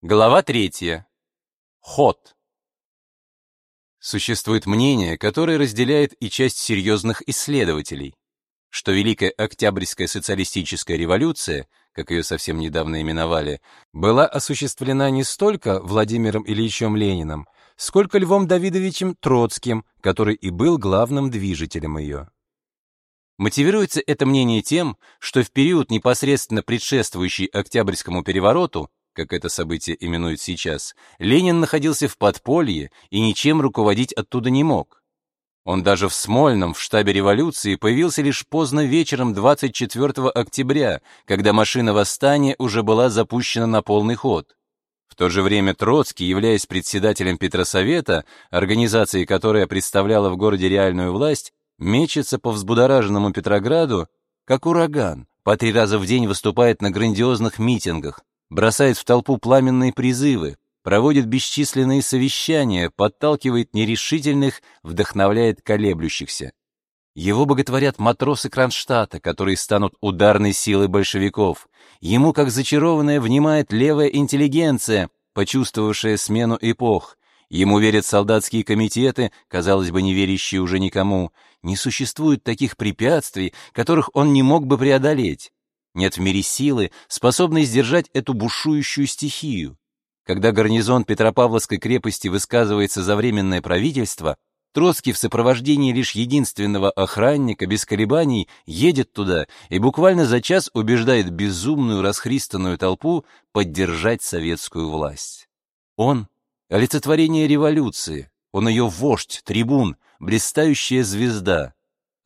Глава третья. Ход. Существует мнение, которое разделяет и часть серьезных исследователей, что Великая Октябрьская социалистическая революция, как ее совсем недавно именовали, была осуществлена не столько Владимиром Ильичем Лениным, сколько Львом Давидовичем Троцким, который и был главным движителем ее. Мотивируется это мнение тем, что в период, непосредственно предшествующий Октябрьскому перевороту, как это событие именуют сейчас, Ленин находился в подполье и ничем руководить оттуда не мог. Он даже в Смольном, в штабе революции, появился лишь поздно вечером 24 октября, когда машина восстания уже была запущена на полный ход. В то же время Троцкий, являясь председателем Петросовета, организации, которая представляла в городе реальную власть, мечется по взбудораженному Петрограду, как ураган, по три раза в день выступает на грандиозных митингах, бросает в толпу пламенные призывы, проводит бесчисленные совещания, подталкивает нерешительных, вдохновляет колеблющихся. Его боготворят матросы Кронштадта, которые станут ударной силой большевиков. Ему, как зачарованная, внимает левая интеллигенция, почувствовавшая смену эпох. Ему верят солдатские комитеты, казалось бы, не верящие уже никому. Не существует таких препятствий, которых он не мог бы преодолеть. Нет в мире силы, способной сдержать эту бушующую стихию. Когда гарнизон Петропавловской крепости высказывается за временное правительство, Троцкий в сопровождении лишь единственного охранника без колебаний едет туда и буквально за час убеждает безумную расхристанную толпу поддержать советскую власть. Он — олицетворение революции, он ее вождь, трибун, блистающая звезда.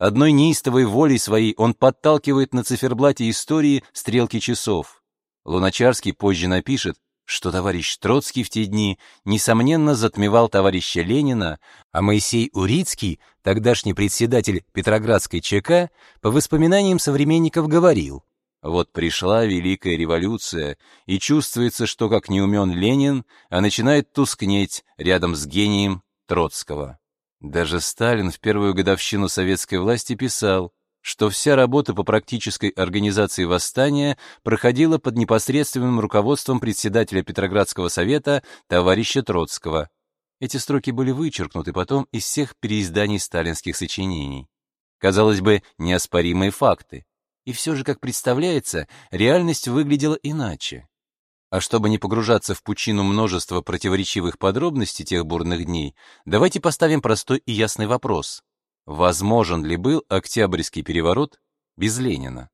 Одной неистовой волей своей он подталкивает на циферблате истории стрелки часов. Луначарский позже напишет, что товарищ Троцкий в те дни, несомненно, затмевал товарища Ленина, а Моисей Урицкий, тогдашний председатель Петроградской ЧК, по воспоминаниям современников говорил, вот пришла Великая революция, и чувствуется, что как не умен Ленин, а начинает тускнеть рядом с гением Троцкого. Даже Сталин в первую годовщину советской власти писал, что вся работа по практической организации восстания проходила под непосредственным руководством председателя Петроградского совета товарища Троцкого. Эти строки были вычеркнуты потом из всех переизданий сталинских сочинений. Казалось бы, неоспоримые факты. И все же, как представляется, реальность выглядела иначе. А чтобы не погружаться в пучину множества противоречивых подробностей тех бурных дней, давайте поставим простой и ясный вопрос. Возможен ли был Октябрьский переворот без Ленина?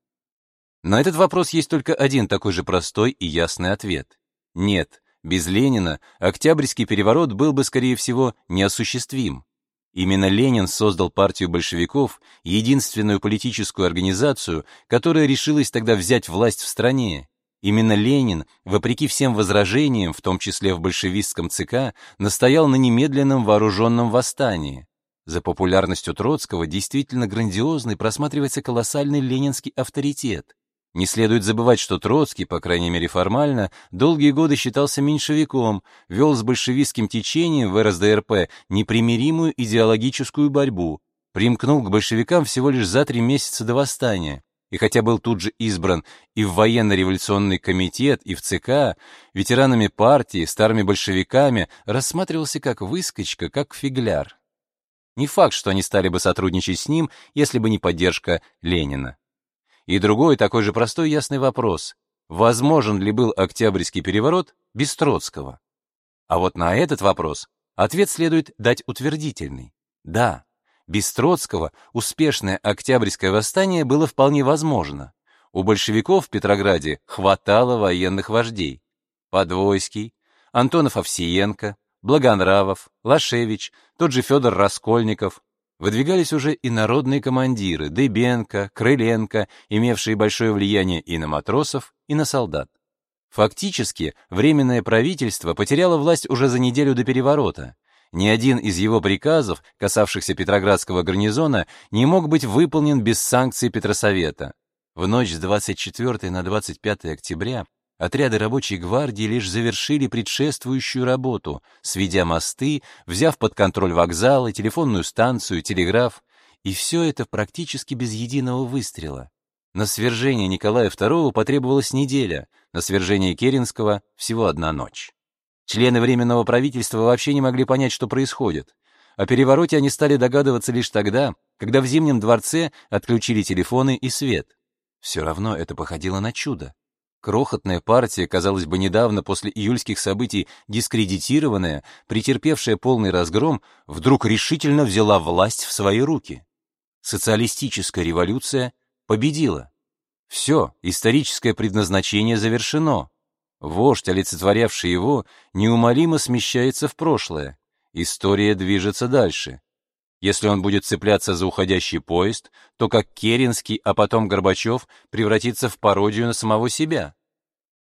На этот вопрос есть только один такой же простой и ясный ответ. Нет, без Ленина Октябрьский переворот был бы, скорее всего, неосуществим. Именно Ленин создал партию большевиков, единственную политическую организацию, которая решилась тогда взять власть в стране, Именно Ленин, вопреки всем возражениям, в том числе в большевистском ЦК, настоял на немедленном вооруженном восстании. За популярностью Троцкого действительно грандиозный просматривается колоссальный ленинский авторитет. Не следует забывать, что Троцкий, по крайней мере формально, долгие годы считался меньшевиком, вел с большевистским течением в РСДРП непримиримую идеологическую борьбу, примкнул к большевикам всего лишь за три месяца до восстания и хотя был тут же избран и в военно-революционный комитет, и в ЦК, ветеранами партии, старыми большевиками, рассматривался как выскочка, как фигляр. Не факт, что они стали бы сотрудничать с ним, если бы не поддержка Ленина. И другой такой же простой ясный вопрос. Возможен ли был Октябрьский переворот без Троцкого? А вот на этот вопрос ответ следует дать утвердительный. Да, без Троцкого успешное Октябрьское восстание было вполне возможно. У большевиков в Петрограде хватало военных вождей. Подвойский, Антонов Овсиенко, Благонравов, Лашевич, тот же Федор Раскольников. Выдвигались уже и народные командиры Дыбенко, Крыленко, имевшие большое влияние и на матросов, и на солдат. Фактически, Временное правительство потеряло власть уже за неделю до переворота. Ни один из его приказов, касавшихся Петроградского гарнизона, не мог быть выполнен без санкций Петросовета. В ночь с 24 на 25 октября отряды рабочей гвардии лишь завершили предшествующую работу, сведя мосты, взяв под контроль вокзалы, телефонную станцию, телеграф, и все это практически без единого выстрела. На свержение Николая II потребовалась неделя, на свержение Керенского всего одна ночь. Члены Временного правительства вообще не могли понять, что происходит. О перевороте они стали догадываться лишь тогда, когда в Зимнем дворце отключили телефоны и свет. Все равно это походило на чудо. Крохотная партия, казалось бы, недавно после июльских событий дискредитированная, претерпевшая полный разгром, вдруг решительно взяла власть в свои руки. Социалистическая революция победила. Все, историческое предназначение завершено. Вождь, олицетворявший его, неумолимо смещается в прошлое. История движется дальше. Если он будет цепляться за уходящий поезд, то как Керенский, а потом Горбачев превратится в пародию на самого себя.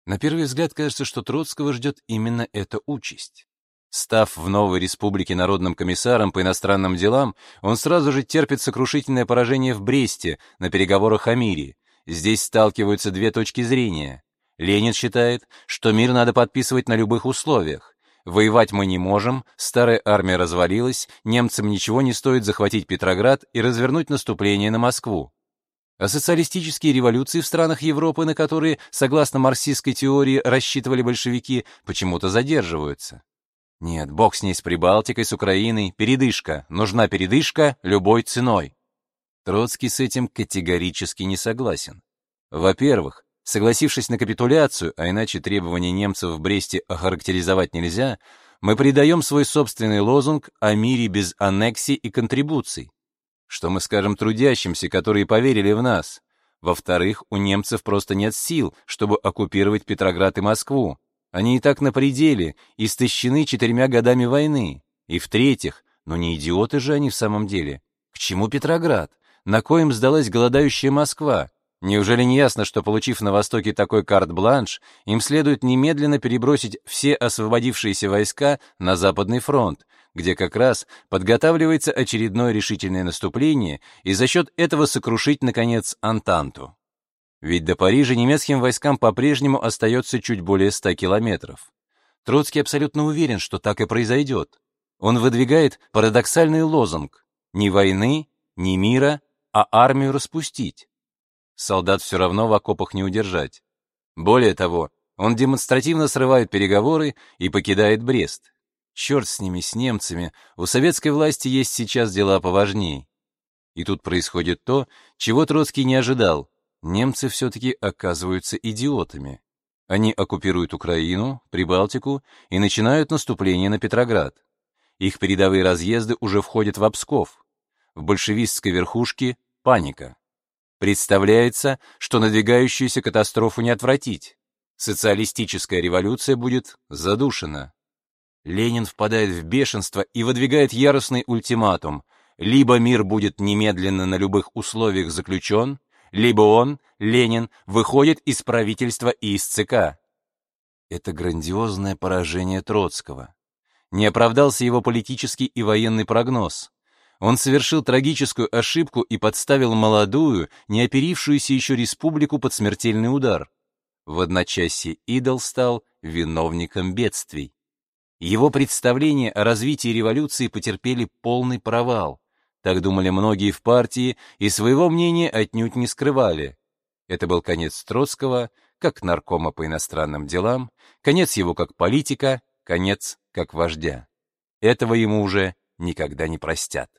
На первый взгляд кажется, что Троцкого ждет именно эта участь. Став в новой республике народным комиссаром по иностранным делам, он сразу же терпит сокрушительное поражение в Бресте на переговорах о мире. Здесь сталкиваются две точки зрения. Ленин считает, что мир надо подписывать на любых условиях. Воевать мы не можем, старая армия развалилась, немцам ничего не стоит захватить Петроград и развернуть наступление на Москву. А социалистические революции в странах Европы, на которые, согласно марксистской теории, рассчитывали большевики, почему-то задерживаются. Нет, бог с ней с Прибалтикой, с Украиной, передышка, нужна передышка любой ценой. Троцкий с этим категорически не согласен. Во-первых, Согласившись на капитуляцию, а иначе требования немцев в Бресте охарактеризовать нельзя, мы придаем свой собственный лозунг о мире без аннексий и контрибуций. Что мы скажем трудящимся, которые поверили в нас? Во-вторых, у немцев просто нет сил, чтобы оккупировать Петроград и Москву. Они и так на пределе, истощены четырьмя годами войны. И в-третьих, ну не идиоты же они в самом деле. К чему Петроград? На коем сдалась голодающая Москва? Неужели не ясно, что, получив на Востоке такой карт-бланш, им следует немедленно перебросить все освободившиеся войска на Западный фронт, где как раз подготавливается очередное решительное наступление и за счет этого сокрушить, наконец, Антанту? Ведь до Парижа немецким войскам по-прежнему остается чуть более 100 километров. Троцкий абсолютно уверен, что так и произойдет. Он выдвигает парадоксальный лозунг «Ни войны, ни мира, а армию распустить». Солдат все равно в окопах не удержать. Более того, он демонстративно срывает переговоры и покидает Брест. Черт с ними, с немцами, у советской власти есть сейчас дела поважней. И тут происходит то, чего Троцкий не ожидал. Немцы все-таки оказываются идиотами. Они оккупируют Украину, Прибалтику и начинают наступление на Петроград. Их передовые разъезды уже входят в Обсков. В большевистской верхушке паника. Представляется, что надвигающуюся катастрофу не отвратить. Социалистическая революция будет задушена. Ленин впадает в бешенство и выдвигает яростный ультиматум. Либо мир будет немедленно на любых условиях заключен, либо он, Ленин, выходит из правительства и из ЦК. Это грандиозное поражение Троцкого. Не оправдался его политический и военный прогноз. Он совершил трагическую ошибку и подставил молодую, не оперившуюся еще республику под смертельный удар. В одночасье идол стал виновником бедствий. Его представления о развитии революции потерпели полный провал. Так думали многие в партии и своего мнения отнюдь не скрывали. Это был конец Троцкого, как наркома по иностранным делам, конец его как политика, конец как вождя. Этого ему уже никогда не простят.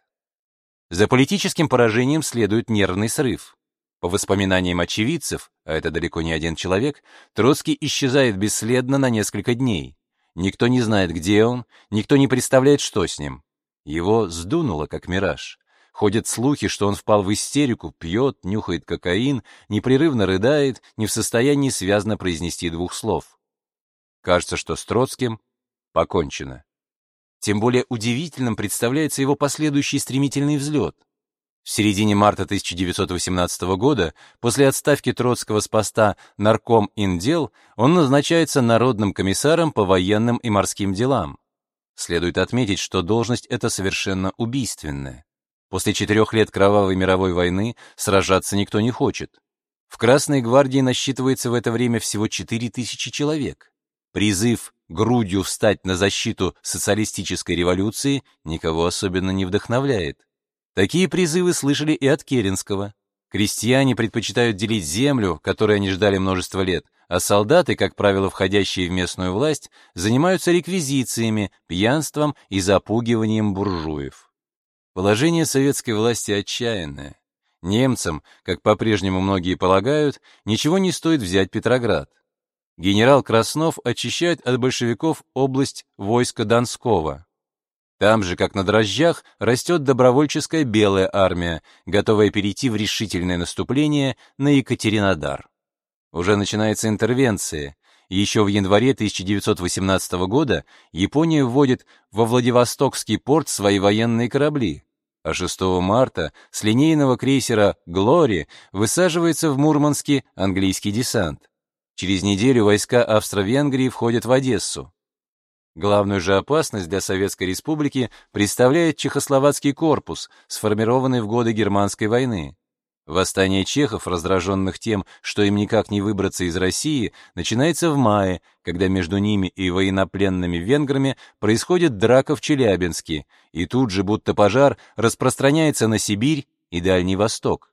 За политическим поражением следует нервный срыв. По воспоминаниям очевидцев, а это далеко не один человек, Троцкий исчезает бесследно на несколько дней. Никто не знает, где он, никто не представляет, что с ним. Его сдунуло, как мираж. Ходят слухи, что он впал в истерику, пьет, нюхает кокаин, непрерывно рыдает, не в состоянии связно произнести двух слов. Кажется, что с Троцким покончено. Тем более удивительным представляется его последующий стремительный взлет. В середине марта 1918 года, после отставки Троцкого с поста нарком индел, он назначается народным комиссаром по военным и морским делам. Следует отметить, что должность эта совершенно убийственная. После четырех лет кровавой мировой войны сражаться никто не хочет. В Красной гвардии насчитывается в это время всего 4000 человек. Призыв грудью встать на защиту социалистической революции никого особенно не вдохновляет. Такие призывы слышали и от Керенского. Крестьяне предпочитают делить землю, которой они ждали множество лет, а солдаты, как правило, входящие в местную власть, занимаются реквизициями, пьянством и запугиванием буржуев. Положение советской власти отчаянное. Немцам, как по-прежнему многие полагают, ничего не стоит взять Петроград. Генерал Краснов очищает от большевиков область войска Донского. Там же, как на дрожжах, растет добровольческая белая армия, готовая перейти в решительное наступление на Екатеринодар. Уже начинается интервенция. Еще в январе 1918 года Япония вводит во Владивостокский порт свои военные корабли, а 6 марта с линейного крейсера «Глори» высаживается в Мурманске английский десант. Через неделю войска Австро-Венгрии входят в Одессу. Главную же опасность для Советской Республики представляет Чехословацкий корпус, сформированный в годы Германской войны. Восстание чехов, раздраженных тем, что им никак не выбраться из России, начинается в мае, когда между ними и военнопленными венграми происходит драка в Челябинске, и тут же, будто пожар, распространяется на Сибирь и Дальний Восток.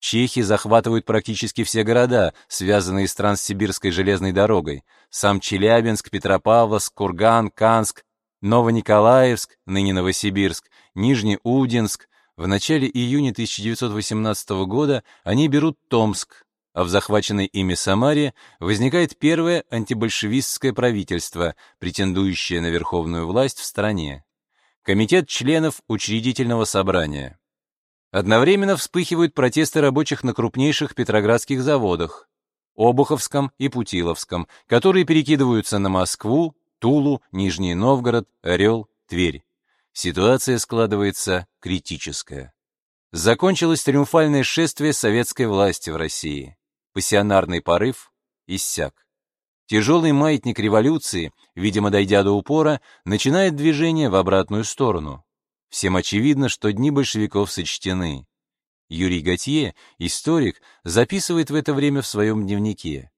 Чехи захватывают практически все города, связанные с Транссибирской железной дорогой. Сам Челябинск, Петропавловск, Курган, Канск, Новониколаевск, ныне Новосибирск, Нижнеудинск. В начале июня 1918 года они берут Томск, а в захваченной ими Самаре возникает первое антибольшевистское правительство, претендующее на верховную власть в стране. Комитет членов учредительного собрания. Одновременно вспыхивают протесты рабочих на крупнейших петроградских заводах Обуховском и Путиловском, которые перекидываются на Москву, Тулу, Нижний Новгород, Орел, Тверь. Ситуация складывается критическая. Закончилось триумфальное шествие советской власти в России. Пассионарный порыв иссяк. Тяжелый маятник революции, видимо, дойдя до упора, начинает движение в обратную сторону. Всем очевидно, что дни большевиков сочтены. Юрий Готье, историк, записывает в это время в своем дневнике.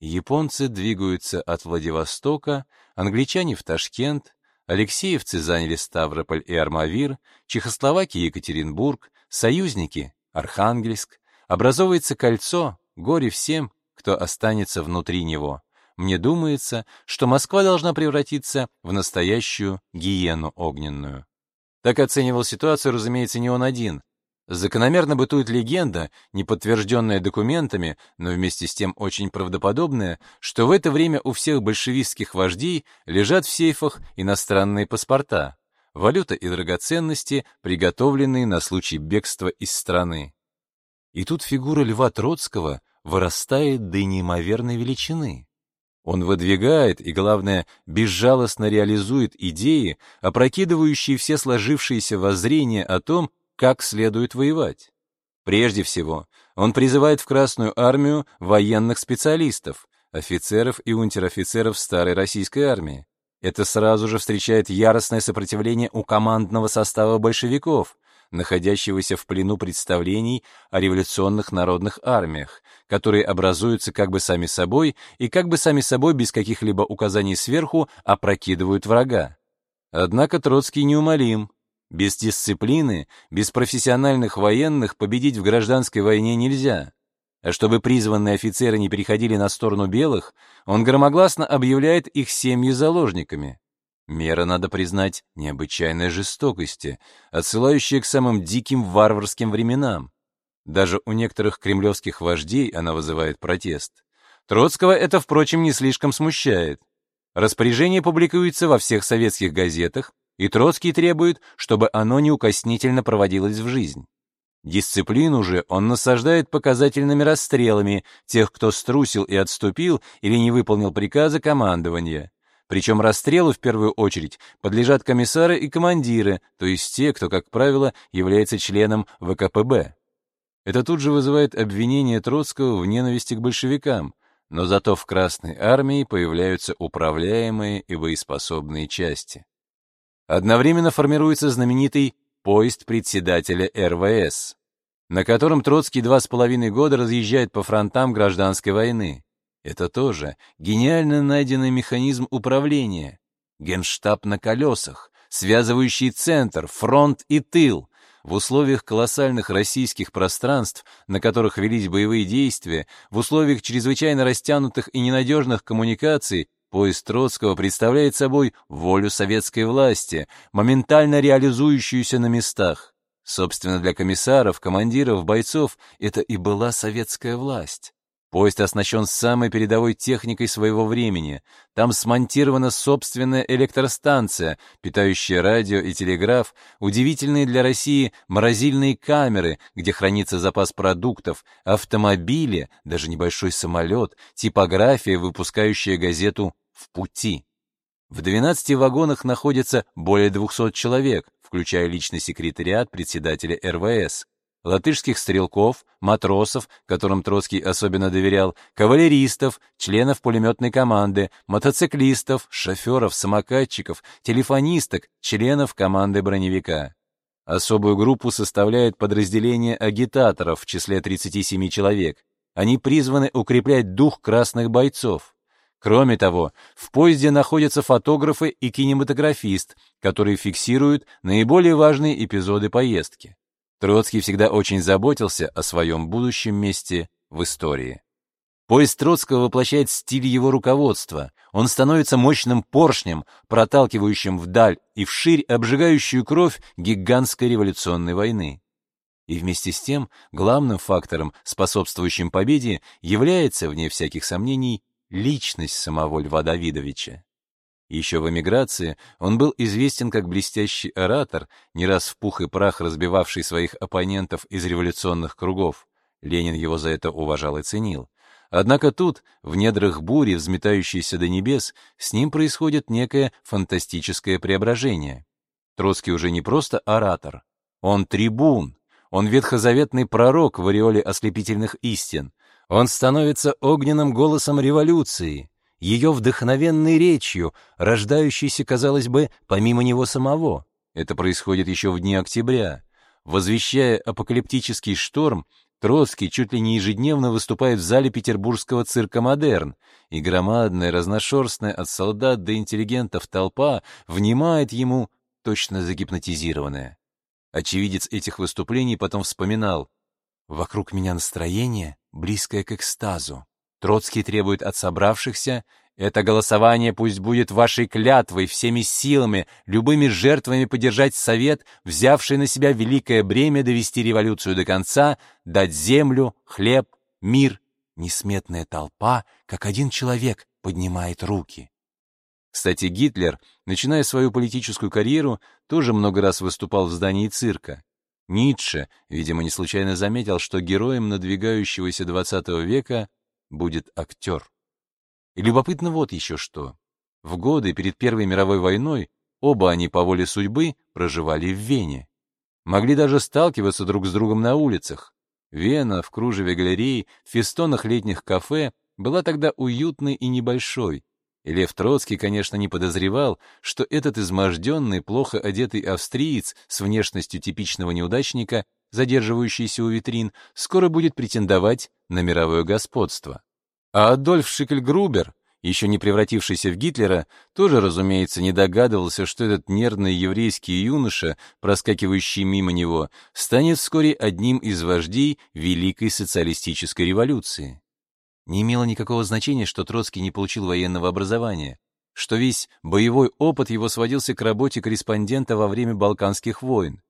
Японцы двигаются от Владивостока, англичане в Ташкент, Алексеевцы заняли Ставрополь и Армавир, Чехословакия Екатеринбург, союзники Архангельск, образовывается кольцо, горе всем, кто останется внутри него. Мне думается, что Москва должна превратиться в настоящую гиену огненную. Так оценивал ситуацию, разумеется, не он один. Закономерно бытует легенда, не подтвержденная документами, но вместе с тем очень правдоподобная, что в это время у всех большевистских вождей лежат в сейфах иностранные паспорта, валюта и драгоценности, приготовленные на случай бегства из страны. И тут фигура Льва Троцкого вырастает до неимоверной величины. Он выдвигает и, главное, безжалостно реализует идеи, опрокидывающие все сложившиеся воззрения о том, как следует воевать. Прежде всего, он призывает в Красную армию военных специалистов, офицеров и унтер-офицеров старой российской армии. Это сразу же встречает яростное сопротивление у командного состава большевиков, находящегося в плену представлений о революционных народных армиях, которые образуются как бы сами собой и как бы сами собой без каких-либо указаний сверху опрокидывают врага. Однако Троцкий неумолим. Без дисциплины, без профессиональных военных победить в гражданской войне нельзя. А чтобы призванные офицеры не переходили на сторону белых, он громогласно объявляет их семьи заложниками. Мера, надо признать, необычайной жестокости, отсылающая к самым диким варварским временам. Даже у некоторых кремлевских вождей она вызывает протест. Троцкого это, впрочем, не слишком смущает. Распоряжение публикуется во всех советских газетах, и Троцкий требует, чтобы оно неукоснительно проводилось в жизнь. Дисциплину же он насаждает показательными расстрелами тех, кто струсил и отступил или не выполнил приказа командования. Причем расстрелу в первую очередь подлежат комиссары и командиры, то есть те, кто, как правило, является членом ВКПБ. Это тут же вызывает обвинение Троцкого в ненависти к большевикам, но зато в Красной армии появляются управляемые и боеспособные части. Одновременно формируется знаменитый поезд председателя РВС, на котором Троцкий два с половиной года разъезжает по фронтам гражданской войны. Это тоже гениально найденный механизм управления. Генштаб на колесах, связывающий центр, фронт и тыл. в условиях колоссальных российских пространств, на которых велись боевые действия, в условиях чрезвычайно растянутых и ненадежных коммуникаций, поезд Троцкого представляет собой волю советской власти, моментально реализующуюся на местах. Собственно, для комиссаров, командиров, бойцов это и была советская власть. Поезд оснащен самой передовой техникой своего времени. Там смонтирована собственная электростанция, питающая радио и телеграф, удивительные для России морозильные камеры, где хранится запас продуктов, автомобили, даже небольшой самолет, типография, выпускающая газету «В пути». В 12 вагонах находится более 200 человек, включая личный секретариат председателя РВС латышских стрелков, матросов, которым Троцкий особенно доверял, кавалеристов, членов пулеметной команды, мотоциклистов, шоферов, самокатчиков, телефонисток, членов команды броневика. Особую группу составляет подразделение агитаторов в числе 37 человек. Они призваны укреплять дух красных бойцов. Кроме того, в поезде находятся фотографы и кинематографист, которые фиксируют наиболее важные эпизоды поездки. Троцкий всегда очень заботился о своем будущем месте в истории. Поезд Троцкого воплощает стиль его руководства. Он становится мощным поршнем, проталкивающим вдаль и вширь обжигающую кровь гигантской революционной войны. И вместе с тем главным фактором, способствующим победе, является, вне всяких сомнений, личность самого Льва Давидовича. Еще в эмиграции он был известен как блестящий оратор, не раз в пух и прах разбивавший своих оппонентов из революционных кругов. Ленин его за это уважал и ценил. Однако тут, в недрах бури, взметающейся до небес, с ним происходит некое фантастическое преображение. Троцкий уже не просто оратор, он трибун, он ветхозаветный пророк в ореоле ослепительных истин, он становится огненным голосом революции, ее вдохновенной речью, рождающейся, казалось бы, помимо него самого. Это происходит еще в дни октября. Возвещая апокалиптический шторм, Троцкий чуть ли не ежедневно выступает в зале петербургского цирка «Модерн», и громадная, разношерстная от солдат до интеллигентов толпа внимает ему, точно загипнотизированная. Очевидец этих выступлений потом вспоминал «Вокруг меня настроение, близкое к экстазу. Троцкий требует от собравшихся это голосование пусть будет вашей клятвой всеми силами, любыми жертвами поддержать совет, взявший на себя великое бремя довести революцию до конца, дать землю, хлеб, мир. Несметная толпа, как один человек, поднимает руки. Кстати, Гитлер, начиная свою политическую карьеру, тоже много раз выступал в здании цирка. Ницше, видимо, не случайно заметил, что героем надвигающегося XX века будет актер. И любопытно вот еще что. В годы перед Первой мировой войной оба они по воле судьбы проживали в Вене. Могли даже сталкиваться друг с другом на улицах. Вена в кружеве галерей, в фестонах летних кафе была тогда уютной и небольшой. И Лев Троцкий, конечно, не подозревал, что этот изможденный, плохо одетый австриец с внешностью типичного неудачника задерживающийся у витрин, скоро будет претендовать на мировое господство. А Адольф Шикельгрубер, еще не превратившийся в Гитлера, тоже, разумеется, не догадывался, что этот нервный еврейский юноша, проскакивающий мимо него, станет вскоре одним из вождей Великой социалистической революции. Не имело никакого значения, что Троцкий не получил военного образования, что весь боевой опыт его сводился к работе корреспондента во время Балканских войн.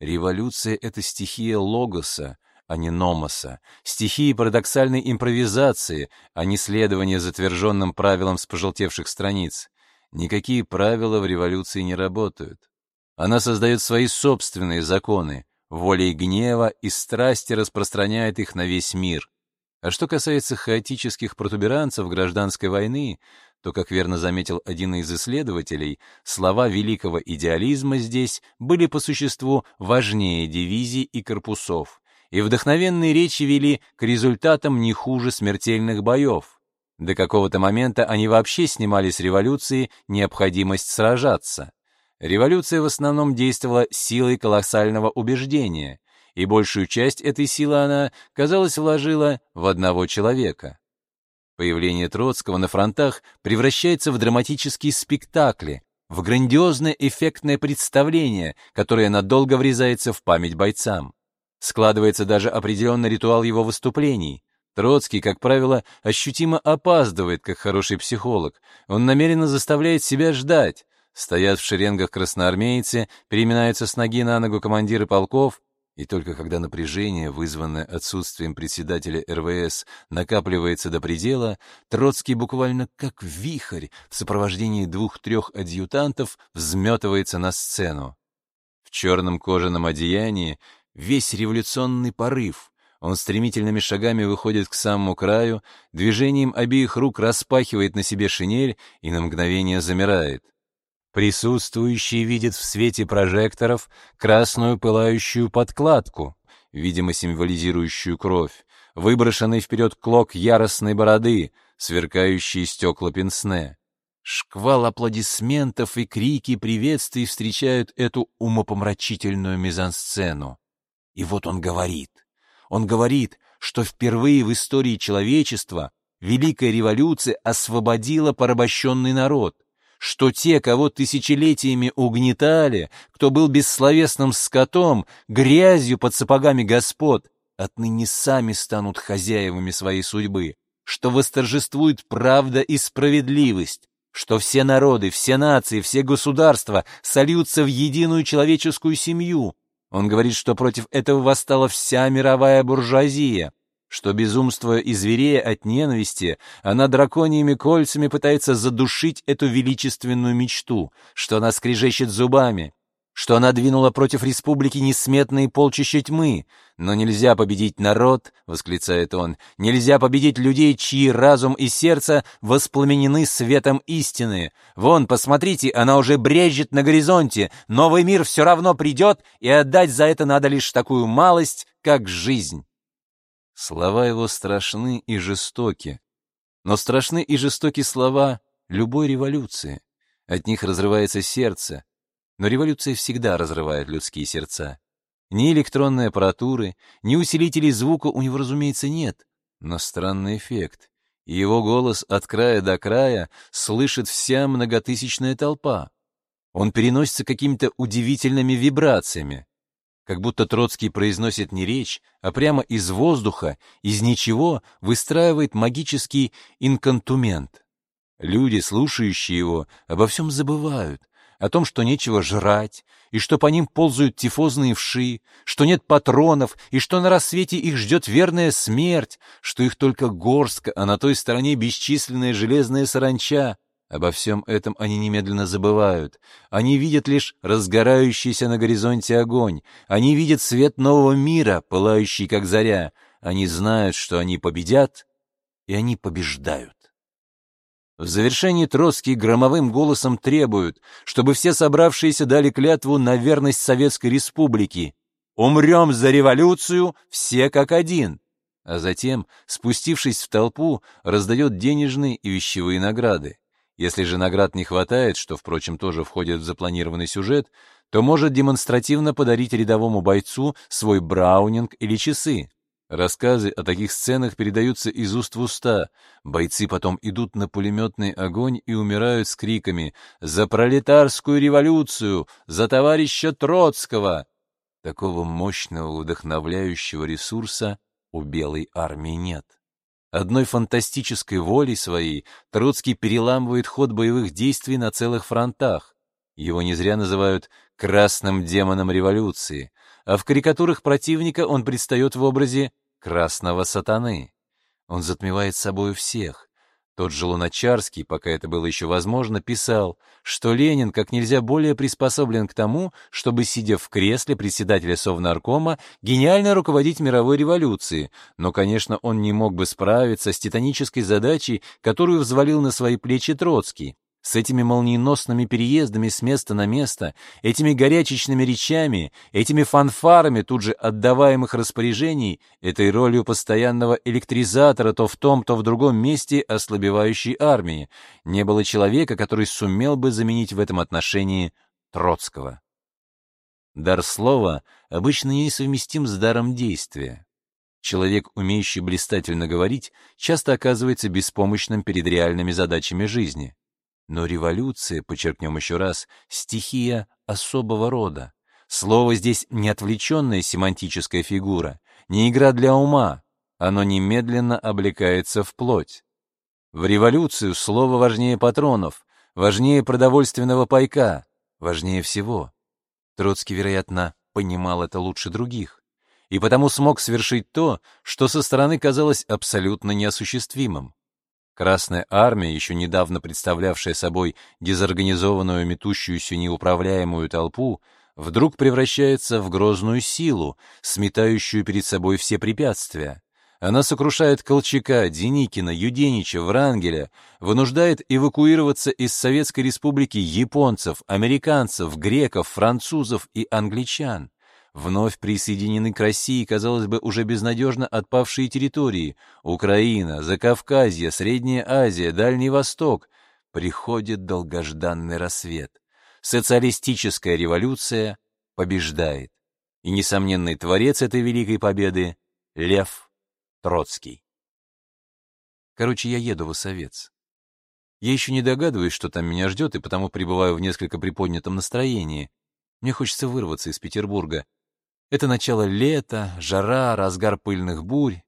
Революция — это стихия логоса, а не номоса, стихия парадоксальной импровизации, а не следование затверженным правилам с пожелтевших страниц. Никакие правила в революции не работают. Она создает свои собственные законы, волей гнева и страсти распространяет их на весь мир. А что касается хаотических протуберанцев гражданской войны, то, как верно заметил один из исследователей, слова великого идеализма здесь были по существу важнее дивизий и корпусов, и вдохновенные речи вели к результатам не хуже смертельных боев. До какого-то момента они вообще снимали с революции необходимость сражаться. Революция в основном действовала силой колоссального убеждения, и большую часть этой силы она, казалось, вложила в одного человека. Появление Троцкого на фронтах превращается в драматические спектакли, в грандиозное эффектное представление, которое надолго врезается в память бойцам. Складывается даже определенный ритуал его выступлений. Троцкий, как правило, ощутимо опаздывает, как хороший психолог. Он намеренно заставляет себя ждать. Стоят в шеренгах красноармейцы, переминаются с ноги на ногу командиры полков, и только когда напряжение, вызванное отсутствием председателя РВС, накапливается до предела, Троцкий буквально как вихрь в сопровождении двух-трех адъютантов взметывается на сцену. В черном кожаном одеянии весь революционный порыв. Он стремительными шагами выходит к самому краю, движением обеих рук распахивает на себе шинель и на мгновение замирает. Присутствующие видят в свете прожекторов красную пылающую подкладку, видимо, символизирующую кровь, выброшенный вперед клок яростной бороды, сверкающие стекла пенсне. Шквал аплодисментов и крики приветствий встречают эту умопомрачительную мизансцену. И вот он говорит. Он говорит, что впервые в истории человечества Великая революция освободила порабощенный народ — что те, кого тысячелетиями угнетали, кто был бессловесным скотом, грязью под сапогами господ, отныне сами станут хозяевами своей судьбы, что восторжествует правда и справедливость, что все народы, все нации, все государства сольются в единую человеческую семью. Он говорит, что против этого восстала вся мировая буржуазия, что, безумствуя и зверея от ненависти, она драконьими кольцами пытается задушить эту величественную мечту, что она скрежещет зубами, что она двинула против республики несметные полчища тьмы. Но нельзя победить народ, — восклицает он, — нельзя победить людей, чьи разум и сердце воспламенены светом истины. Вон, посмотрите, она уже брежет на горизонте, новый мир все равно придет, и отдать за это надо лишь такую малость, как жизнь. Слова его страшны и жестоки. Но страшны и жестоки слова любой революции. От них разрывается сердце. Но революция всегда разрывает людские сердца. Ни электронной аппаратуры, ни усилителей звука у него, разумеется, нет. Но странный эффект. Его голос от края до края слышит вся многотысячная толпа. Он переносится какими-то удивительными вибрациями как будто Троцкий произносит не речь, а прямо из воздуха, из ничего выстраивает магический инкантумент. Люди, слушающие его, обо всем забывают, о том, что нечего жрать, и что по ним ползают тифозные вши, что нет патронов, и что на рассвете их ждет верная смерть, что их только горстка, а на той стороне бесчисленная железная саранча, Обо всем этом они немедленно забывают. Они видят лишь разгорающийся на горизонте огонь. Они видят свет нового мира, пылающий как заря. Они знают, что они победят, и они побеждают. В завершении Троцкий громовым голосом требует, чтобы все собравшиеся дали клятву на верность Советской Республике. «Умрем за революцию, все как один!» А затем, спустившись в толпу, раздает денежные и вещевые награды. Если же наград не хватает, что, впрочем, тоже входит в запланированный сюжет, то может демонстративно подарить рядовому бойцу свой браунинг или часы. Рассказы о таких сценах передаются из уст в уста. Бойцы потом идут на пулеметный огонь и умирают с криками «За пролетарскую революцию! За товарища Троцкого!» Такого мощного вдохновляющего ресурса у белой армии нет. Одной фантастической волей своей Троцкий переламывает ход боевых действий на целых фронтах. Его не зря называют «красным демоном революции», а в карикатурах противника он предстает в образе «красного сатаны». Он затмевает собою всех, тот же Луначарский, пока это было еще возможно, писал, что Ленин как нельзя более приспособлен к тому, чтобы, сидя в кресле председателя Совнаркома, гениально руководить мировой революцией, но, конечно, он не мог бы справиться с титанической задачей, которую взвалил на свои плечи Троцкий. С этими молниеносными переездами с места на место, этими горячечными речами, этими фанфарами тут же отдаваемых распоряжений, этой ролью постоянного электризатора то в том, то в другом месте ослабевающей армии, не было человека, который сумел бы заменить в этом отношении Троцкого. Дар слова обычно несовместим с даром действия. Человек, умеющий блистательно говорить, часто оказывается беспомощным перед реальными задачами жизни. Но революция, подчеркнем еще раз, стихия особого рода. Слово здесь не отвлеченная семантическая фигура, не игра для ума, оно немедленно облекается в плоть. В революцию слово важнее патронов, важнее продовольственного пайка, важнее всего. Троцкий, вероятно, понимал это лучше других, и потому смог совершить то, что со стороны казалось абсолютно неосуществимым. Красная армия, еще недавно представлявшая собой дезорганизованную, метущуюся неуправляемую толпу, вдруг превращается в грозную силу, сметающую перед собой все препятствия. Она сокрушает Колчака, Деникина, Юденича, Врангеля, вынуждает эвакуироваться из Советской Республики японцев, американцев, греков, французов и англичан. Вновь присоединены к России, казалось бы, уже безнадежно отпавшие территории — Украина, Закавказье, Средняя Азия, Дальний Восток. Приходит долгожданный рассвет. Социалистическая революция побеждает. И несомненный творец этой великой победы — Лев Троцкий. Короче, я еду в Осовец. Я еще не догадываюсь, что там меня ждет, и потому пребываю в несколько приподнятом настроении. Мне хочется вырваться из Петербурга. Это начало лета, жара, разгар пыльных бурь.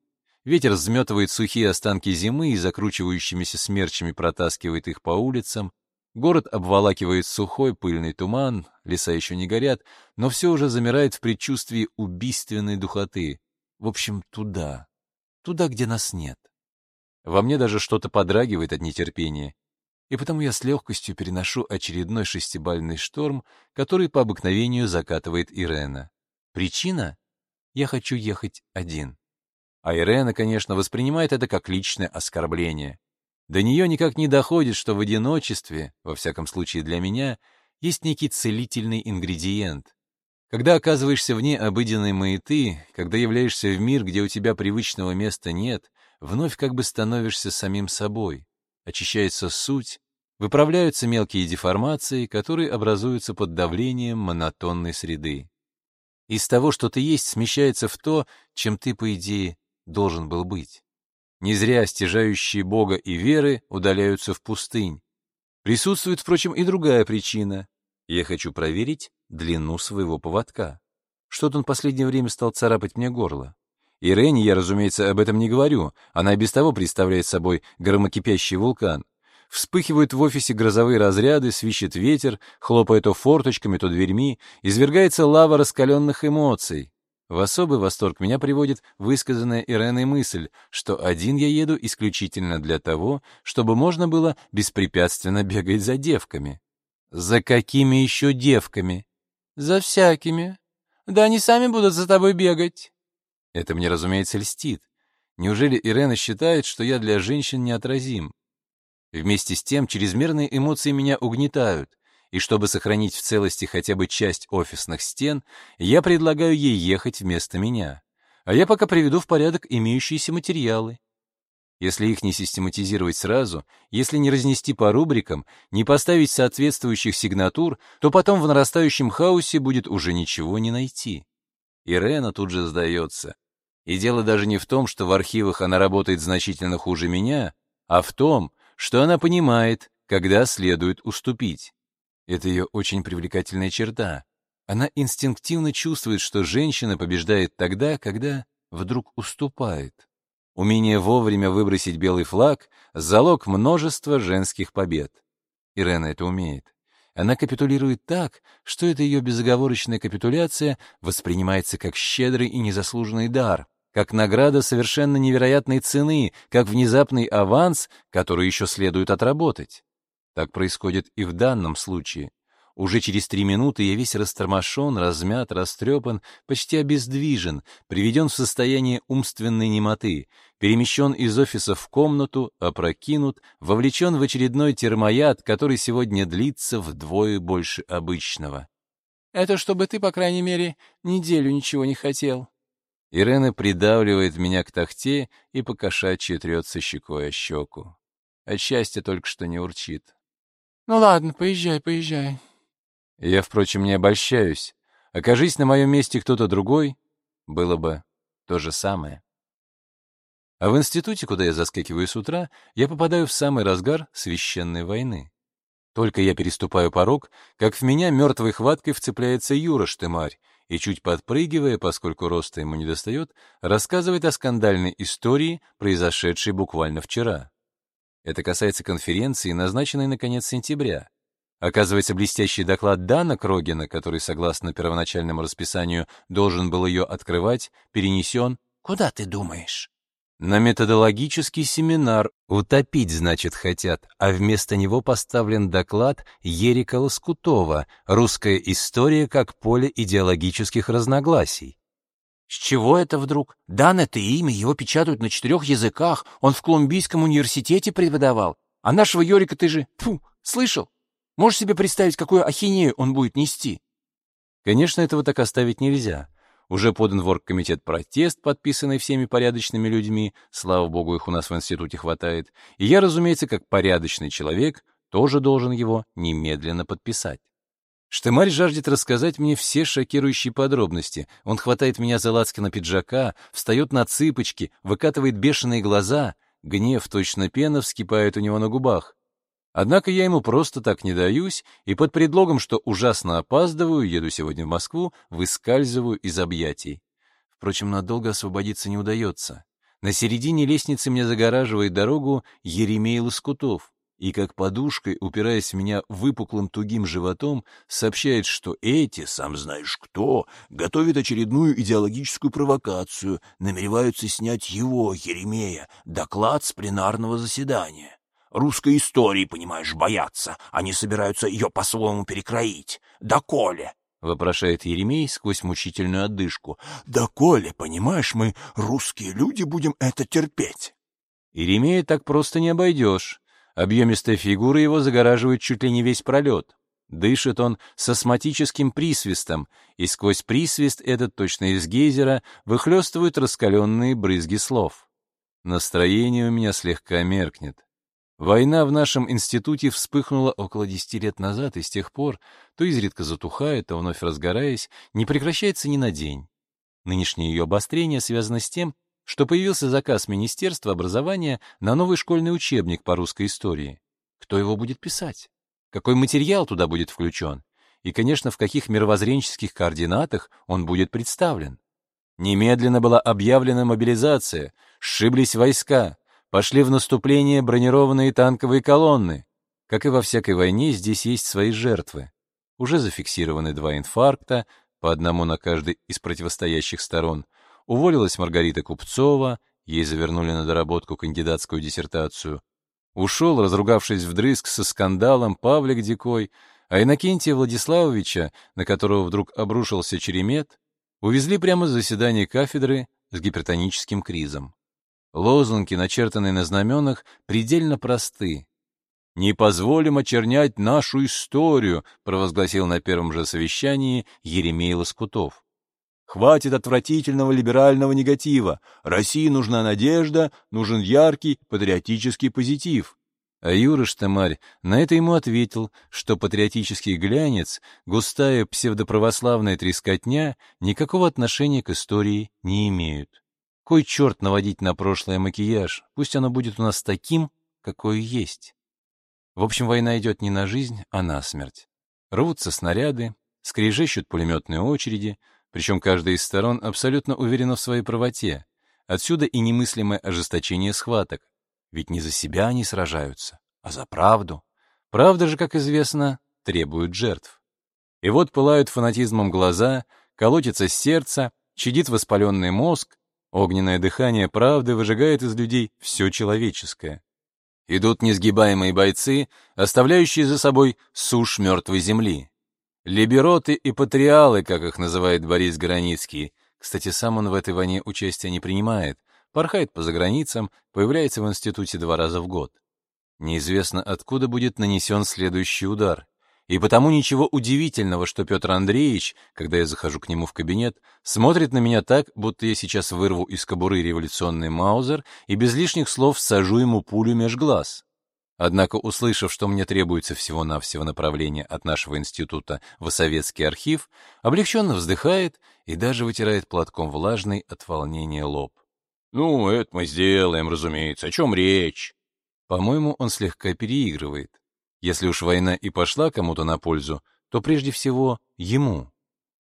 Ветер взметывает сухие останки зимы и закручивающимися смерчами протаскивает их по улицам. Город обволакивает сухой пыльный туман, леса еще не горят, но все уже замирает в предчувствии убийственной духоты. В общем, туда. Туда, где нас нет. Во мне даже что-то подрагивает от нетерпения. И потому я с легкостью переношу очередной шестибальный шторм, который по обыкновению закатывает Ирена. Причина? Я хочу ехать один. А Ирена, конечно, воспринимает это как личное оскорбление. До нее никак не доходит, что в одиночестве, во всяком случае для меня, есть некий целительный ингредиент. Когда оказываешься вне обыденной маяты, когда являешься в мир, где у тебя привычного места нет, вновь как бы становишься самим собой. Очищается суть, выправляются мелкие деформации, которые образуются под давлением монотонной среды из того, что ты есть, смещается в то, чем ты, по идее, должен был быть. Не зря стяжающие Бога и веры удаляются в пустынь. Присутствует, впрочем, и другая причина. Я хочу проверить длину своего поводка. Что-то он последнее время стал царапать мне горло. Ирене я, разумеется, об этом не говорю. Она и без того представляет собой громокипящий вулкан. Вспыхивают в офисе грозовые разряды, свищет ветер, хлопает то форточками, то дверьми, извергается лава раскаленных эмоций. В особый восторг меня приводит высказанная Иреной мысль, что один я еду исключительно для того, чтобы можно было беспрепятственно бегать за девками. За какими еще девками? За всякими. Да они сами будут за тобой бегать. Это мне, разумеется, льстит. Неужели Ирена считает, что я для женщин неотразим? Вместе с тем, чрезмерные эмоции меня угнетают, и чтобы сохранить в целости хотя бы часть офисных стен, я предлагаю ей ехать вместо меня. А я пока приведу в порядок имеющиеся материалы. Если их не систематизировать сразу, если не разнести по рубрикам, не поставить соответствующих сигнатур, то потом в нарастающем хаосе будет уже ничего не найти. Ирена тут же сдается. И дело даже не в том, что в архивах она работает значительно хуже меня, а в том, что она понимает, когда следует уступить. Это ее очень привлекательная черта. Она инстинктивно чувствует, что женщина побеждает тогда, когда вдруг уступает. Умение вовремя выбросить белый флаг — залог множества женских побед. Ирена это умеет. Она капитулирует так, что эта ее безоговорочная капитуляция воспринимается как щедрый и незаслуженный дар, как награда совершенно невероятной цены, как внезапный аванс, который еще следует отработать. Так происходит и в данном случае. Уже через три минуты я весь растормошен, размят, растрепан, почти обездвижен, приведен в состояние умственной немоты, перемещен из офиса в комнату, опрокинут, вовлечен в очередной термояд, который сегодня длится вдвое больше обычного. «Это чтобы ты, по крайней мере, неделю ничего не хотел», Ирена придавливает меня к тахте и покошачьи трется щекой о щеку. От счастья только что не урчит. «Ну ладно, поезжай, поезжай». Я, впрочем, не обольщаюсь. Окажись на моем месте кто-то другой, было бы то же самое. А в институте, куда я заскакиваю с утра, я попадаю в самый разгар священной войны. Только я переступаю порог, как в меня мертвой хваткой вцепляется Юра Штемарь и, чуть подпрыгивая, поскольку роста ему не достает, рассказывает о скандальной истории, произошедшей буквально вчера. Это касается конференции, назначенной на конец сентября. Оказывается, блестящий доклад Дана Крогина, который, согласно первоначальному расписанию, должен был ее открывать, перенесен «Куда ты думаешь?» На методологический семинар утопить, значит, хотят, а вместо него поставлен доклад Ерика Лоскутова «Русская история как поле идеологических разногласий». С чего это вдруг? Дан это имя, его печатают на четырех языках, он в Колумбийском университете преподавал. А нашего Йорика ты же, фу, слышал? Можешь себе представить, какую ахинею он будет нести? Конечно, этого так оставить нельзя. Уже подан в оргкомитет протест, подписанный всеми порядочными людьми, слава богу, их у нас в институте хватает, и я, разумеется, как порядочный человек, тоже должен его немедленно подписать. Штемарь жаждет рассказать мне все шокирующие подробности. Он хватает меня за лацкана пиджака, встает на цыпочки, выкатывает бешеные глаза. Гнев, точно пена, вскипает у него на губах. Однако я ему просто так не даюсь, и под предлогом, что ужасно опаздываю, еду сегодня в Москву, выскальзываю из объятий. Впрочем, надолго освободиться не удается. На середине лестницы мне загораживает дорогу Еремей Лоскутов, и как подушкой, упираясь в меня выпуклым тугим животом, сообщает, что эти, сам знаешь кто, готовят очередную идеологическую провокацию, намереваются снять его, Еремея, доклад с пленарного заседания русской истории, понимаешь, боятся. Они собираются ее по-своему перекроить. Да коли? — вопрошает Еремей сквозь мучительную отдышку. «Да коли, понимаешь, мы, русские люди, будем это терпеть». Еремея так просто не обойдешь. Объемистая фигура его загораживает чуть ли не весь пролет. Дышит он с астматическим присвистом, и сквозь присвист этот, точно из гейзера, выхлестывают раскаленные брызги слов. Настроение у меня слегка меркнет. Война в нашем институте вспыхнула около десяти лет назад, и с тех пор, то изредка затухает, то вновь разгораясь, не прекращается ни на день. Нынешнее ее обострение связано с тем, что появился заказ Министерства образования на новый школьный учебник по русской истории. Кто его будет писать? Какой материал туда будет включен? И, конечно, в каких мировоззренческих координатах он будет представлен? Немедленно была объявлена мобилизация, сшиблись войска, Пошли в наступление бронированные танковые колонны. Как и во всякой войне, здесь есть свои жертвы. Уже зафиксированы два инфаркта, по одному на каждой из противостоящих сторон. Уволилась Маргарита Купцова, ей завернули на доработку кандидатскую диссертацию. Ушел, разругавшись вдрызг со скандалом, Павлик Дикой, а Иннокентия Владиславовича, на которого вдруг обрушился черемет, увезли прямо с заседания кафедры с гипертоническим кризом. Лозунги, начертанные на знаменах, предельно просты. «Не позволим очернять нашу историю», провозгласил на первом же совещании Еремей Лоскутов. «Хватит отвратительного либерального негатива. России нужна надежда, нужен яркий патриотический позитив». А Юра Штамарь на это ему ответил, что патриотический глянец, густая псевдоправославная трескотня никакого отношения к истории не имеют. Кой черт наводить на прошлое макияж? Пусть оно будет у нас таким, какое есть. В общем, война идет не на жизнь, а на смерть. Рвутся снаряды, скрежещут пулеметные очереди, причем каждая из сторон абсолютно уверена в своей правоте. Отсюда и немыслимое ожесточение схваток. Ведь не за себя они сражаются, а за правду. Правда же, как известно, требует жертв. И вот пылают фанатизмом глаза, колотится сердце, чадит воспаленный мозг, Огненное дыхание правды выжигает из людей все человеческое. Идут несгибаемые бойцы, оставляющие за собой сушь мертвой земли. Либероты и патриалы, как их называет Борис Границкий. Кстати, сам он в этой войне участия не принимает, порхает по заграницам, появляется в институте два раза в год. Неизвестно, откуда будет нанесен следующий удар. И потому ничего удивительного, что Петр Андреевич, когда я захожу к нему в кабинет, смотрит на меня так, будто я сейчас вырву из кобуры революционный маузер и без лишних слов сажу ему пулю меж глаз. Однако, услышав, что мне требуется всего-навсего направление от нашего института в советский архив, облегченно вздыхает и даже вытирает платком влажный от волнения лоб. «Ну, это мы сделаем, разумеется. О чем речь?» По-моему, он слегка переигрывает. Если уж война и пошла кому-то на пользу, то прежде всего ему.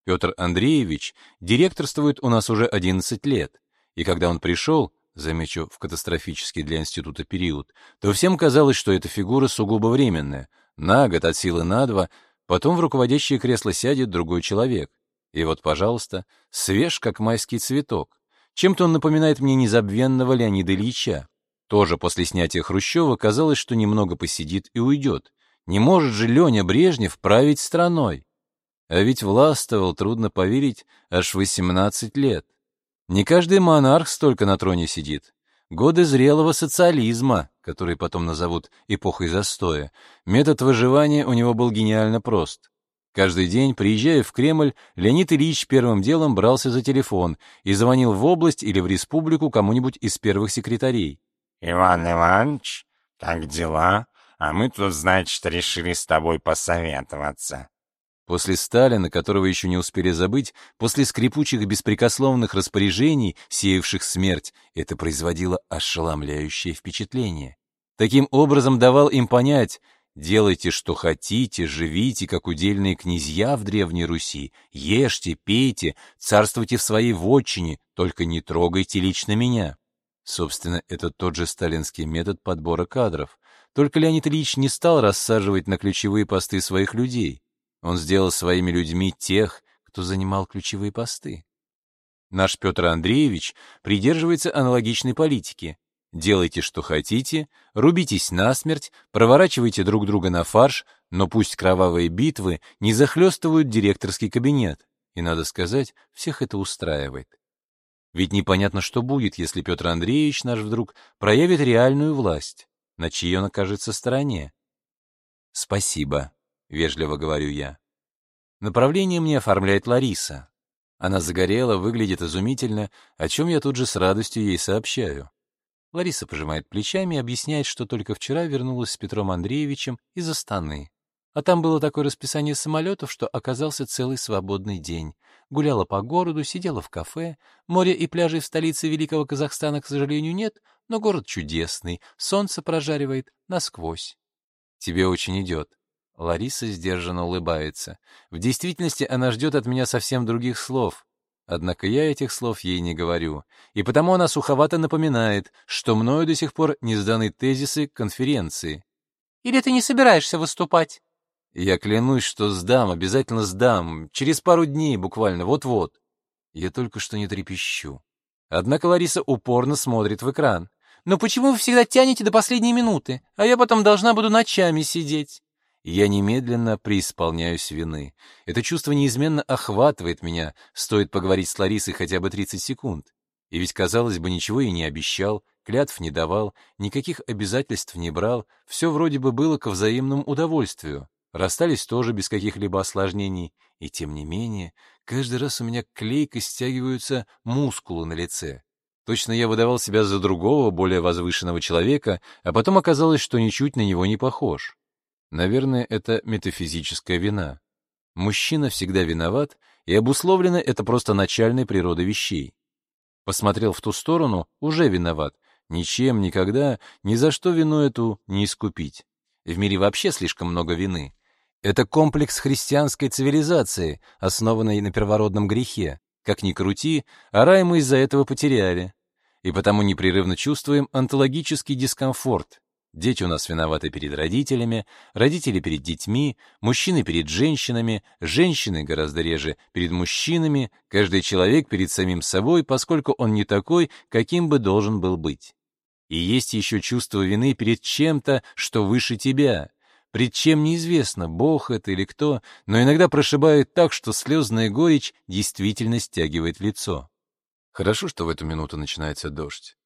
Петр Андреевич директорствует у нас уже 11 лет, и когда он пришел, замечу, в катастрофический для института период, то всем казалось, что эта фигура сугубо временная, на год от силы на два, потом в руководящее кресло сядет другой человек. И вот, пожалуйста, свеж, как майский цветок. Чем-то он напоминает мне незабвенного Леонида Ильича. Тоже после снятия Хрущева казалось, что немного посидит и уйдет. Не может же Леня Брежнев править страной. А ведь властвовал, трудно поверить, аж 18 лет. Не каждый монарх столько на троне сидит. Годы зрелого социализма, который потом назовут эпохой застоя, метод выживания у него был гениально прост. Каждый день, приезжая в Кремль, Леонид Ильич первым делом брался за телефон и звонил в область или в республику кому-нибудь из первых секретарей. «Иван Иванович, как дела? А мы тут, значит, решили с тобой посоветоваться». После Сталина, которого еще не успели забыть, после скрипучих беспрекословных распоряжений, сеявших смерть, это производило ошеломляющее впечатление. Таким образом давал им понять, делайте, что хотите, живите, как удельные князья в Древней Руси, ешьте, пейте, царствуйте в своей вотчине, только не трогайте лично меня. Собственно, это тот же сталинский метод подбора кадров. Только Леонид Ильич не стал рассаживать на ключевые посты своих людей. Он сделал своими людьми тех, кто занимал ключевые посты. Наш Петр Андреевич придерживается аналогичной политики. Делайте, что хотите, рубитесь насмерть, проворачивайте друг друга на фарш, но пусть кровавые битвы не захлестывают директорский кабинет. И, надо сказать, всех это устраивает. Ведь непонятно, что будет, если Петр Андреевич наш вдруг проявит реальную власть, на чьей он окажется стороне. Спасибо. — вежливо говорю я. Направление мне оформляет Лариса. Она загорела, выглядит изумительно, о чем я тут же с радостью ей сообщаю. Лариса пожимает плечами и объясняет, что только вчера вернулась с Петром Андреевичем из Астаны. А там было такое расписание самолетов, что оказался целый свободный день. Гуляла по городу, сидела в кафе. Моря и пляжей в столице Великого Казахстана, к сожалению, нет, но город чудесный, солнце прожаривает насквозь. Тебе очень идет. Лариса сдержанно улыбается. В действительности она ждет от меня совсем других слов. Однако я этих слов ей не говорю, и потому она суховато напоминает, что мною до сих пор не сданы тезисы конференции. «Или ты не собираешься выступать?» Я клянусь, что сдам, обязательно сдам, через пару дней буквально, вот-вот. Я только что не трепещу. Однако Лариса упорно смотрит в экран. «Но почему вы всегда тянете до последней минуты, а я потом должна буду ночами сидеть?» я немедленно преисполняюсь вины. Это чувство неизменно охватывает меня, стоит поговорить с Ларисой хотя бы 30 секунд. И ведь, казалось бы, ничего и не обещал, клятв не давал, никаких обязательств не брал, все вроде бы было ко взаимному удовольствию. Расстались тоже без каких-либо осложнений, и тем не менее, каждый раз у меня клейко стягиваются мускулы на лице. Точно я выдавал себя за другого, более возвышенного человека, а потом оказалось, что ничуть на него не похож. Наверное, это метафизическая вина. Мужчина всегда виноват, и обусловлено это просто начальной природой вещей. Посмотрел в ту сторону, уже виноват. Ничем, никогда, ни за что вину эту не искупить. В мире вообще слишком много вины. Это комплекс христианской цивилизации, основанной на первородном грехе. Как ни крути, а рай мы из-за этого потеряли. И потому непрерывно чувствуем онтологический дискомфорт, Дети у нас виноваты перед родителями, родители перед детьми, мужчины перед женщинами, женщины гораздо реже перед мужчинами, каждый человек перед самим собой, поскольку он не такой, каким бы должен был быть. И есть еще чувство вины перед чем-то, что выше тебя, пред чем неизвестно, Бог это или кто, но иногда прошибает так, что слезная горечь действительно стягивает лицо. Хорошо, что в эту минуту начинается дождь.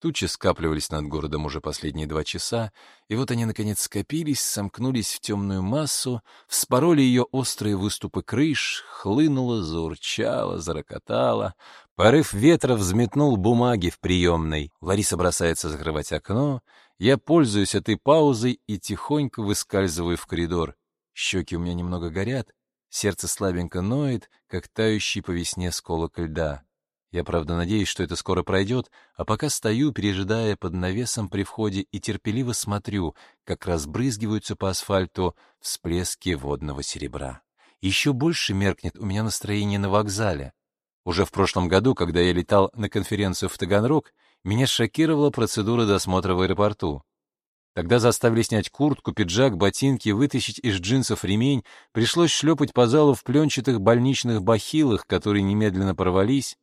Тучи скапливались над городом уже последние два часа, и вот они, наконец, скопились, сомкнулись в темную массу, вспороли ее острые выступы крыш, хлынуло, заурчало, зарокотало. Порыв ветра взметнул бумаги в приемной. Лариса бросается закрывать окно. Я пользуюсь этой паузой и тихонько выскальзываю в коридор. Щеки у меня немного горят, сердце слабенько ноет, как тающий по весне сколок льда. Я, правда, надеюсь, что это скоро пройдет, а пока стою, пережидая под навесом при входе и терпеливо смотрю, как разбрызгиваются по асфальту всплески водного серебра. Еще больше меркнет у меня настроение на вокзале. Уже в прошлом году, когда я летал на конференцию в Таганрог, меня шокировала процедура досмотра в аэропорту. Тогда заставили снять куртку, пиджак, ботинки, вытащить из джинсов ремень, пришлось шлепать по залу в пленчатых больничных бахилах, которые немедленно порвались.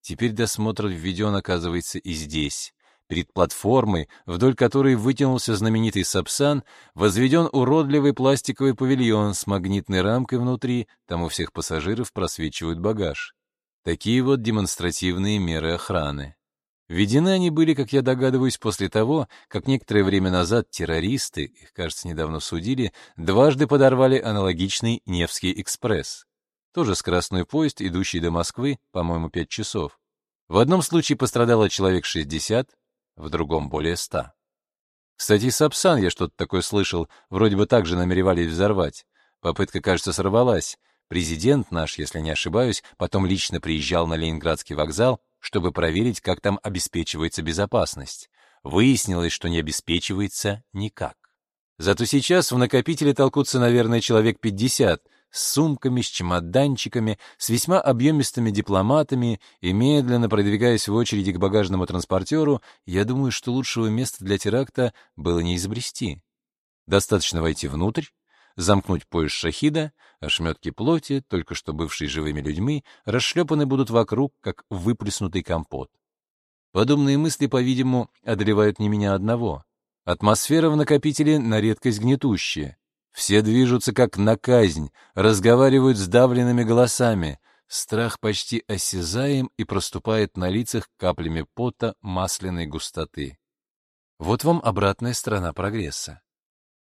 Теперь досмотр введен, оказывается, и здесь. Перед платформой, вдоль которой вытянулся знаменитый Сапсан, возведен уродливый пластиковый павильон с магнитной рамкой внутри, там у всех пассажиров просвечивают багаж. Такие вот демонстративные меры охраны. Введены они были, как я догадываюсь, после того, как некоторое время назад террористы, их, кажется, недавно судили, дважды подорвали аналогичный Невский экспресс. Тоже скоростной поезд, идущий до Москвы, по-моему, пять часов. В одном случае пострадало человек 60, в другом более 100. Кстати, Сапсан я что-то такое слышал, вроде бы также намеревались взорвать. Попытка, кажется, сорвалась. Президент наш, если не ошибаюсь, потом лично приезжал на Ленинградский вокзал, чтобы проверить, как там обеспечивается безопасность. Выяснилось, что не обеспечивается никак. Зато сейчас в накопителе толкутся, наверное, человек 50, с сумками, с чемоданчиками, с весьма объемистыми дипломатами, и медленно продвигаясь в очереди к багажному транспортеру, я думаю, что лучшего места для теракта было не изобрести. Достаточно войти внутрь, замкнуть пояс шахида, ошметки плоти, только что бывшие живыми людьми, расшлепаны будут вокруг, как выплеснутый компот. Подобные мысли, по-видимому, одолевают не меня одного. Атмосфера в накопителе на редкость гнетущая. Все движутся как на казнь, разговаривают сдавленными голосами. Страх почти осязаем и проступает на лицах каплями пота масляной густоты. Вот вам обратная сторона прогресса.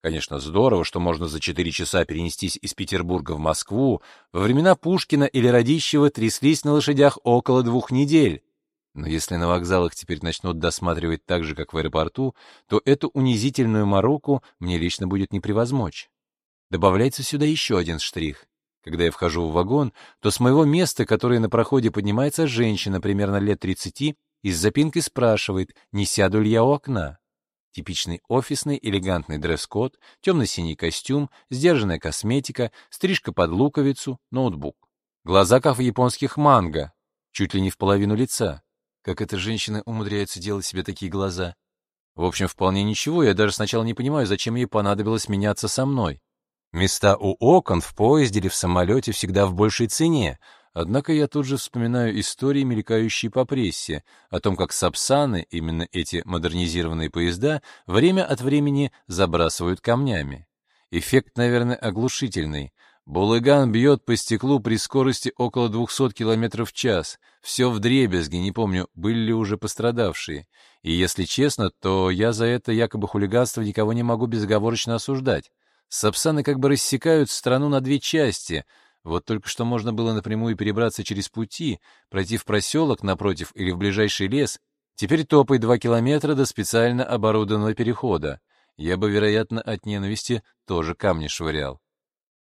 Конечно, здорово, что можно за четыре часа перенестись из Петербурга в Москву. Во времена Пушкина или Радищева тряслись на лошадях около двух недель. Но если на вокзалах теперь начнут досматривать так же, как в аэропорту, то эту унизительную мороку мне лично будет не превозмочь. Добавляется сюда еще один штрих. Когда я вхожу в вагон, то с моего места, которое на проходе поднимается женщина примерно лет 30, и с запинкой спрашивает, не сяду ли я у окна. Типичный офисный элегантный дресс-код, темно-синий костюм, сдержанная косметика, стрижка под луковицу, ноутбук. Глаза, как в японских манго, чуть ли не в половину лица. Как эта женщина умудряется делать себе такие глаза? В общем, вполне ничего, я даже сначала не понимаю, зачем ей понадобилось меняться со мной. Места у окон в поезде или в самолете всегда в большей цене, Однако я тут же вспоминаю истории, мелькающие по прессе, о том, как сапсаны, именно эти модернизированные поезда, время от времени забрасывают камнями. Эффект, наверное, оглушительный. Булыган бьет по стеклу при скорости около 200 км в час. Все вдребезги, не помню, были ли уже пострадавшие. И если честно, то я за это якобы хулиганство никого не могу безоговорочно осуждать. Сапсаны как бы рассекают страну на две части — вот только что можно было напрямую перебраться через пути, пройти в проселок напротив или в ближайший лес. Теперь топай два километра до специально оборудованного перехода. Я бы, вероятно, от ненависти тоже камни швырял.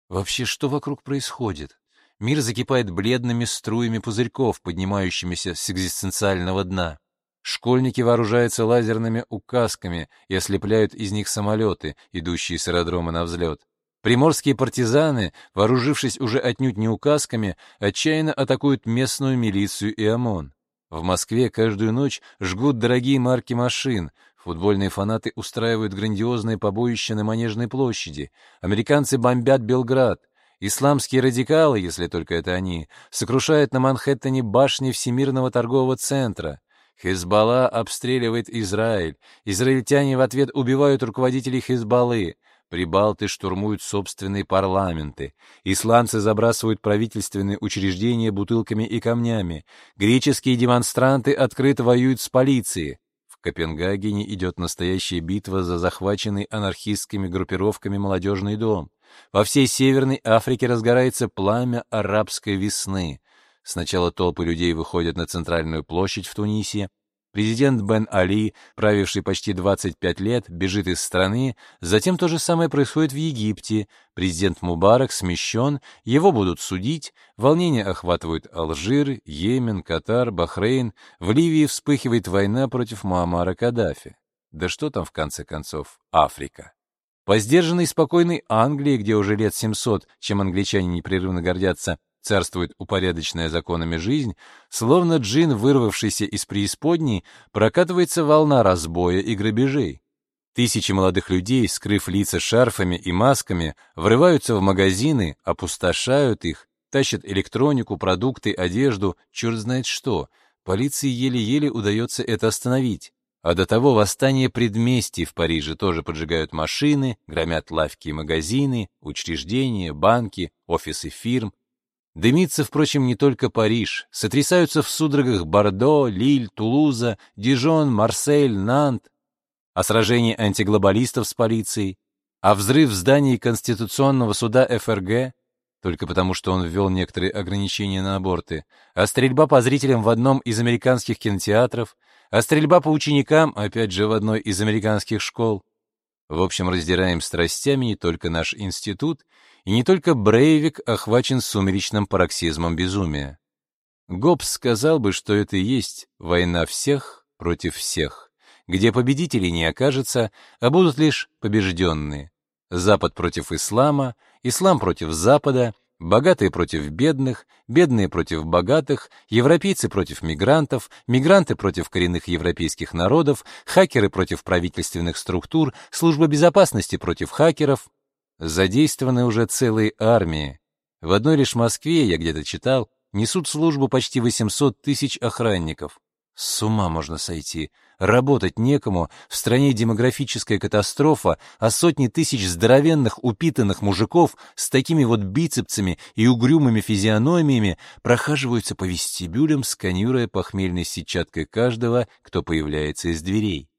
Вообще, что вокруг происходит? Мир закипает бледными струями пузырьков, поднимающимися с экзистенциального дна. Школьники вооружаются лазерными указками и ослепляют из них самолеты, идущие с аэродрома на взлет. Приморские партизаны, вооружившись уже отнюдь не указками, отчаянно атакуют местную милицию и ОМОН. В Москве каждую ночь жгут дорогие марки машин, футбольные фанаты устраивают грандиозные побоища на Манежной площади, американцы бомбят Белград, исламские радикалы, если только это они, сокрушают на Манхэттене башни Всемирного торгового центра, Хизбалла обстреливает Израиль, израильтяне в ответ убивают руководителей Хизбаллы, Прибалты штурмуют собственные парламенты, исландцы забрасывают правительственные учреждения бутылками и камнями, греческие демонстранты открыто воюют с полицией. В Копенгагене идет настоящая битва за захваченный анархистскими группировками молодежный дом. Во всей Северной Африке разгорается пламя арабской весны. Сначала толпы людей выходят на центральную площадь в Тунисе, Президент Бен Али, правивший почти 25 лет, бежит из страны. Затем то же самое происходит в Египте. Президент Мубарак смещен, его будут судить. Волнения охватывают Алжир, Йемен, Катар, Бахрейн. В Ливии вспыхивает война против Муаммара Каддафи. Да что там в конце концов, Африка. По сдержанной спокойной Англии, где уже лет 700, чем англичане непрерывно гордятся, царствует упорядоченная законами жизнь, словно джин, вырвавшийся из преисподней, прокатывается волна разбоя и грабежей. Тысячи молодых людей, скрыв лица шарфами и масками, врываются в магазины, опустошают их, тащат электронику, продукты, одежду, черт знает что. Полиции еле-еле удается это остановить. А до того восстание предместий в Париже тоже поджигают машины, громят лавки и магазины, учреждения, банки, офисы фирм, Дымится, впрочем, не только Париж. Сотрясаются в судорогах Бордо, Лиль, Тулуза, Дижон, Марсель, Нант. А сражение антиглобалистов с полицией? А взрыв в здании Конституционного суда ФРГ? Только потому, что он ввел некоторые ограничения на аборты. А стрельба по зрителям в одном из американских кинотеатров? А стрельба по ученикам, опять же, в одной из американских школ? В общем, раздираем страстями не только наш институт, и не только Брейвик охвачен сумеречным пароксизмом безумия. Гоббс сказал бы, что это и есть война всех против всех, где победителей не окажется, а будут лишь побежденные. Запад против ислама, ислам против Запада, богатые против бедных, бедные против богатых, европейцы против мигрантов, мигранты против коренных европейских народов, хакеры против правительственных структур, служба безопасности против хакеров, Задействованы уже целые армии. В одной лишь Москве, я где-то читал, несут службу почти 800 тысяч охранников. С ума можно сойти. Работать некому, в стране демографическая катастрофа, а сотни тысяч здоровенных упитанных мужиков с такими вот бицепсами и угрюмыми физиономиями прохаживаются по вестибюлям, сканируя похмельной сетчаткой каждого, кто появляется из дверей.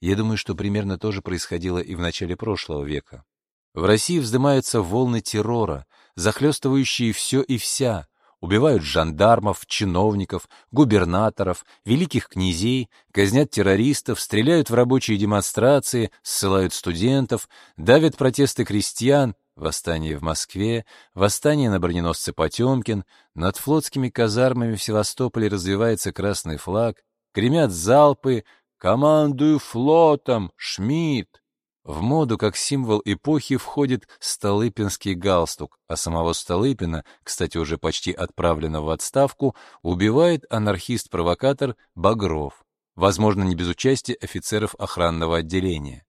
Я думаю, что примерно то же происходило и в начале прошлого века. В России вздымаются волны террора, захлестывающие все и вся, убивают жандармов, чиновников, губернаторов, великих князей, казнят террористов, стреляют в рабочие демонстрации, ссылают студентов, давят протесты крестьян, восстание в Москве, восстание на броненосце Потемкин, над флотскими казармами в Севастополе развивается красный флаг, гремят залпы «Командую флотом! Шмидт!» В моду как символ эпохи входит Столыпинский галстук, а самого Столыпина, кстати, уже почти отправленного в отставку, убивает анархист-провокатор Багров, возможно, не без участия офицеров охранного отделения.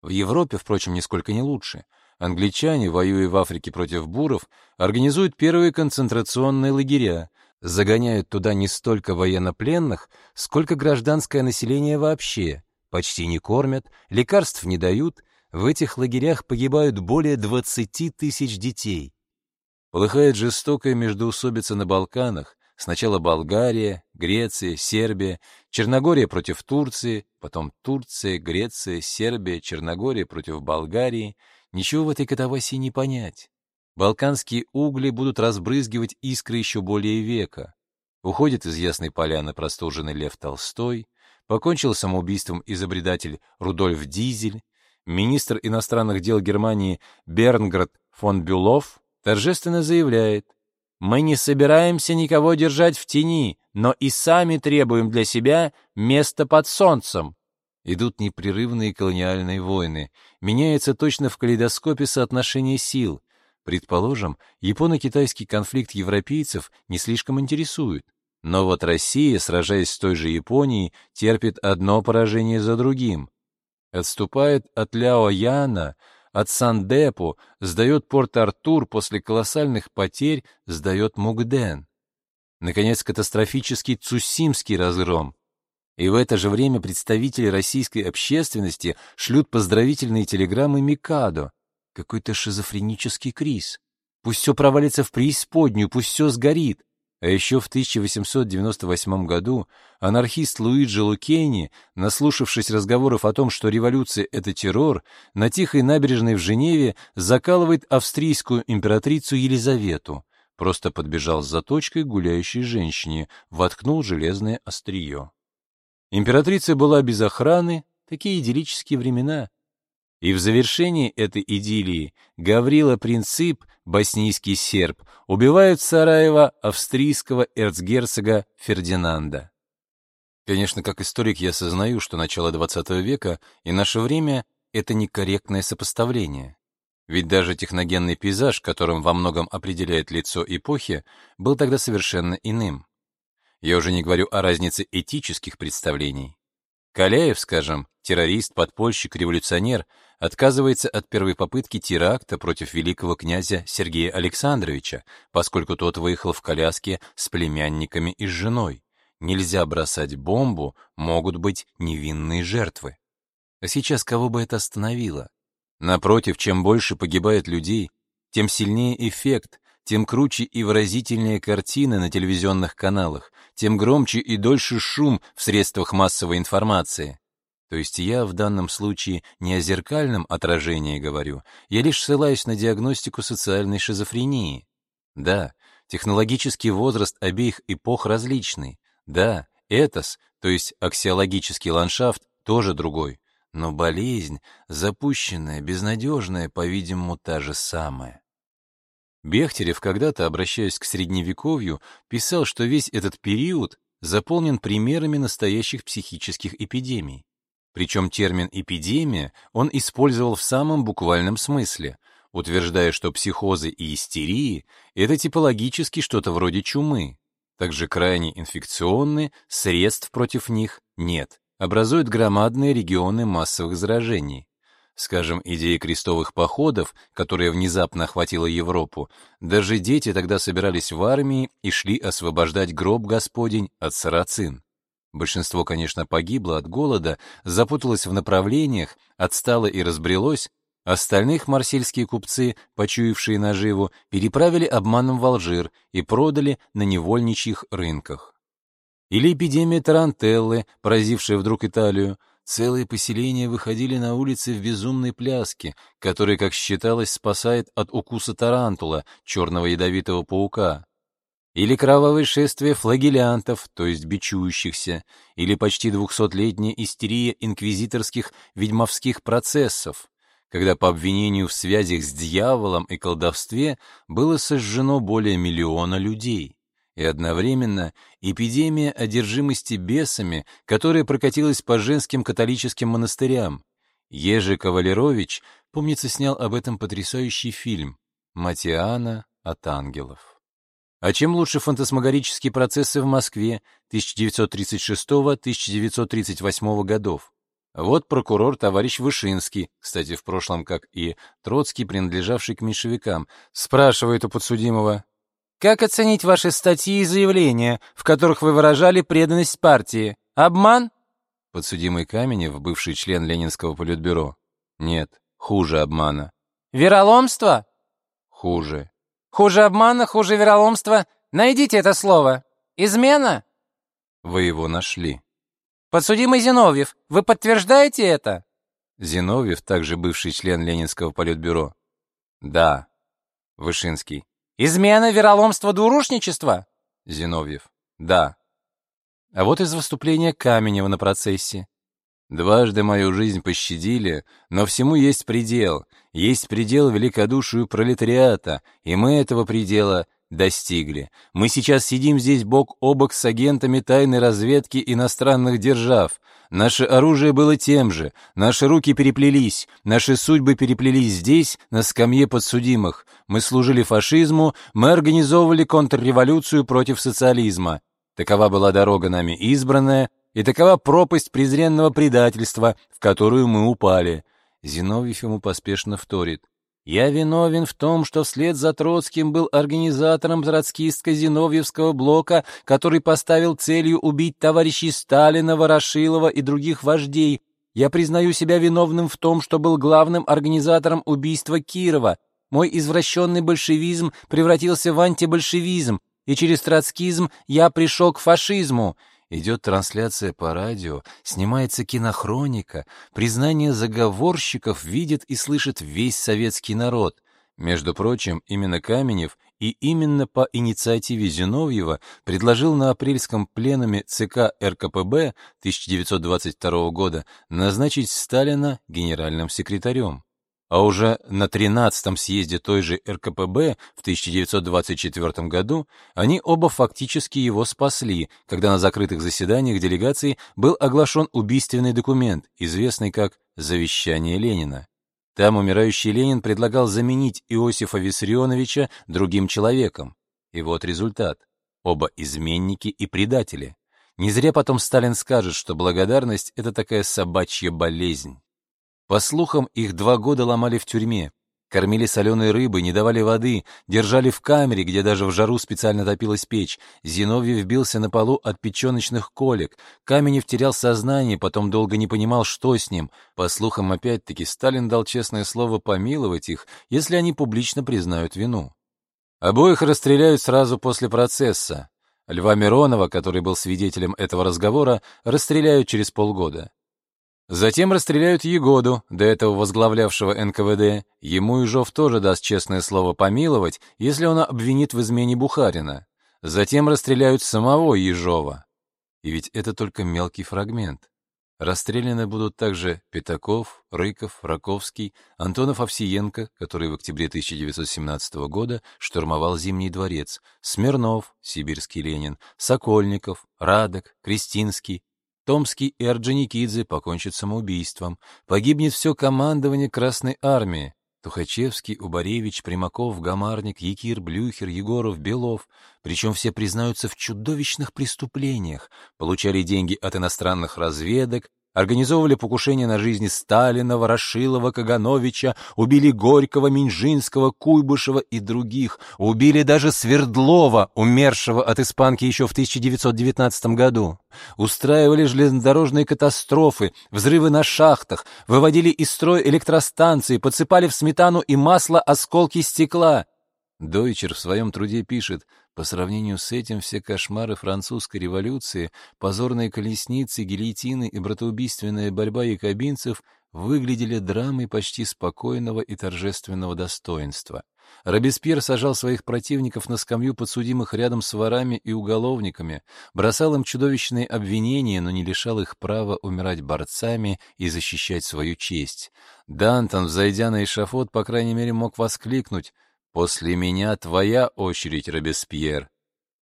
В Европе, впрочем, нисколько не лучше. Англичане, воюя в Африке против буров, организуют первые концентрационные лагеря, загоняют туда не столько военнопленных, сколько гражданское население вообще – почти не кормят, лекарств не дают, в этих лагерях погибают более 20 тысяч детей. Полыхает жестокая междоусобица на Балканах, сначала Болгария, Греция, Сербия, Черногория против Турции, потом Турция, Греция, Сербия, Черногория против Болгарии. Ничего в этой катавасии не понять. Балканские угли будут разбрызгивать искры еще более века. Уходит из Ясной Поляны простуженный Лев Толстой, покончил самоубийством изобретатель Рудольф Дизель, министр иностранных дел Германии Бернград фон Бюлов торжественно заявляет, «Мы не собираемся никого держать в тени, но и сами требуем для себя места под солнцем». Идут непрерывные колониальные войны, меняется точно в калейдоскопе соотношение сил. Предположим, японо-китайский конфликт европейцев не слишком интересует. Но вот Россия, сражаясь с той же Японией, терпит одно поражение за другим. Отступает от Ляо-Яна, от Сандепу, сдает Порт-Артур, после колоссальных потерь сдает Мугден. Наконец, катастрофический Цусимский разгром. И в это же время представители российской общественности шлют поздравительные телеграммы Микадо. Какой-то шизофренический криз. Пусть все провалится в преисподнюю, пусть все сгорит. А еще в 1898 году анархист Луиджи Лукейни, наслушавшись разговоров о том, что революция — это террор, на тихой набережной в Женеве закалывает австрийскую императрицу Елизавету, просто подбежал с заточкой гуляющей женщине, воткнул железное острие. Императрица была без охраны, такие идиллические времена. И в завершении этой идиллии Гаврила Принцип, боснийский серб, убивает Сараева австрийского эрцгерцога Фердинанда. Конечно, как историк я сознаю, что начало XX века и наше время — это некорректное сопоставление. Ведь даже техногенный пейзаж, которым во многом определяет лицо эпохи, был тогда совершенно иным. Я уже не говорю о разнице этических представлений. Каляев, скажем, террорист, подпольщик, революционер, отказывается от первой попытки теракта против великого князя Сергея Александровича, поскольку тот выехал в коляске с племянниками и с женой. Нельзя бросать бомбу, могут быть невинные жертвы. А сейчас кого бы это остановило? Напротив, чем больше погибает людей, тем сильнее эффект, тем круче и выразительнее картины на телевизионных каналах, тем громче и дольше шум в средствах массовой информации. То есть я в данном случае не о зеркальном отражении говорю, я лишь ссылаюсь на диагностику социальной шизофрении. Да, технологический возраст обеих эпох различный. Да, этос, то есть аксиологический ландшафт, тоже другой. Но болезнь, запущенная, безнадежная, по-видимому, та же самая. Бехтерев когда-то, обращаясь к Средневековью, писал, что весь этот период заполнен примерами настоящих психических эпидемий. Причем термин «эпидемия» он использовал в самом буквальном смысле, утверждая, что психозы и истерии — это типологически что-то вроде чумы. Также крайне инфекционны, средств против них нет, образуют громадные регионы массовых заражений. Скажем, идея крестовых походов, которая внезапно охватила Европу, даже дети тогда собирались в армии и шли освобождать гроб Господень от сарацин. Большинство, конечно, погибло от голода, запуталось в направлениях, отстало и разбрелось, остальных марсельские купцы, почуявшие наживу, переправили обманом в Алжир и продали на невольничьих рынках. Или эпидемия тарантеллы, поразившая вдруг Италию, Целые поселения выходили на улицы в безумной пляске, которая, как считалось, спасает от укуса тарантула, черного ядовитого паука. Или кровавое шествие флагелянтов, то есть бичующихся, или почти двухсотлетняя истерия инквизиторских ведьмовских процессов, когда по обвинению в связях с дьяволом и колдовстве было сожжено более миллиона людей и одновременно эпидемия одержимости бесами, которая прокатилась по женским католическим монастырям. Ежи Кавалерович, помнится, снял об этом потрясающий фильм «Матиана от ангелов». А чем лучше фантасмагорические процессы в Москве 1936-1938 годов? Вот прокурор товарищ Вышинский, кстати, в прошлом, как и Троцкий, принадлежавший к меньшевикам, спрашивает у подсудимого, как оценить ваши статьи и заявления, в которых вы выражали преданность партии? Обман? Подсудимый Каменев, бывший член Ленинского политбюро. Нет, хуже обмана. Вероломство? Хуже. Хуже обмана, хуже вероломства? Найдите это слово. Измена? Вы его нашли. Подсудимый Зиновьев, вы подтверждаете это? Зиновьев, также бывший член Ленинского политбюро. Да. Вышинский. Измена, вероломство, двурушничество? Зиновьев. Да. А вот из выступления Каменева на процессе. Дважды мою жизнь пощадили, но всему есть предел. Есть предел великодушию пролетариата, и мы этого предела достигли. Мы сейчас сидим здесь бок о бок с агентами тайной разведки иностранных держав. Наше оружие было тем же, наши руки переплелись, наши судьбы переплелись здесь, на скамье подсудимых. Мы служили фашизму, мы организовывали контрреволюцию против социализма. Такова была дорога нами избранная, и такова пропасть презренного предательства, в которую мы упали. Зиновьев ему поспешно вторит. Я виновен в том, что вслед за Троцким был организатором троцкистско-зиновьевского блока, который поставил целью убить товарищей Сталина, Ворошилова и других вождей. Я признаю себя виновным в том, что был главным организатором убийства Кирова. Мой извращенный большевизм превратился в антибольшевизм, и через троцкизм я пришел к фашизму. Идет трансляция по радио, снимается кинохроника, признание заговорщиков видит и слышит весь советский народ. Между прочим, именно Каменев и именно по инициативе Зиновьева предложил на апрельском пленуме ЦК РКПБ 1922 года назначить Сталина генеральным секретарем. А уже на 13-м съезде той же РКПБ в 1924 году они оба фактически его спасли, когда на закрытых заседаниях делегации был оглашен убийственный документ, известный как «Завещание Ленина». Там умирающий Ленин предлагал заменить Иосифа Виссарионовича другим человеком. И вот результат. Оба изменники и предатели. Не зря потом Сталин скажет, что благодарность — это такая собачья болезнь. По слухам, их два года ломали в тюрьме, кормили соленой рыбой, не давали воды, держали в камере, где даже в жару специально топилась печь. Зиновьев бился на полу от печеночных колик. Каменев терял сознание, потом долго не понимал, что с ним. По слухам, опять-таки, Сталин дал честное слово помиловать их, если они публично признают вину. Обоих расстреляют сразу после процесса. Льва Миронова, который был свидетелем этого разговора, расстреляют через полгода. Затем расстреляют Егоду, до этого возглавлявшего НКВД. Ему Ижов тоже даст честное слово помиловать, если он обвинит в измене Бухарина. Затем расстреляют самого Ежова. И ведь это только мелкий фрагмент. Расстреляны будут также Пятаков, Рыков, Раковский, Антонов Овсиенко, который в октябре 1917 года штурмовал Зимний дворец, Смирнов, сибирский Ленин, Сокольников, Радок, Кристинский, Томский и Орджоникидзе покончат самоубийством. Погибнет все командование Красной Армии. Тухачевский, Убаревич, Примаков, Гамарник, Якир, Блюхер, Егоров, Белов. Причем все признаются в чудовищных преступлениях, получали деньги от иностранных разведок, организовывали покушения на жизни Сталина, Ворошилова, Кагановича, убили Горького, Минжинского, Куйбышева и других, убили даже Свердлова, умершего от испанки еще в 1919 году. Устраивали железнодорожные катастрофы, взрывы на шахтах, выводили из строя электростанции, подсыпали в сметану и масло осколки стекла. Дойчер в своем труде пишет, по сравнению с этим все кошмары французской революции, позорные колесницы, гильотины и братоубийственная борьба якобинцев выглядели драмой почти спокойного и торжественного достоинства. Робеспьер сажал своих противников на скамью подсудимых рядом с ворами и уголовниками, бросал им чудовищные обвинения, но не лишал их права умирать борцами и защищать свою честь. Дантон, взойдя на эшафот, по крайней мере, мог воскликнуть После меня твоя очередь, Робеспьер.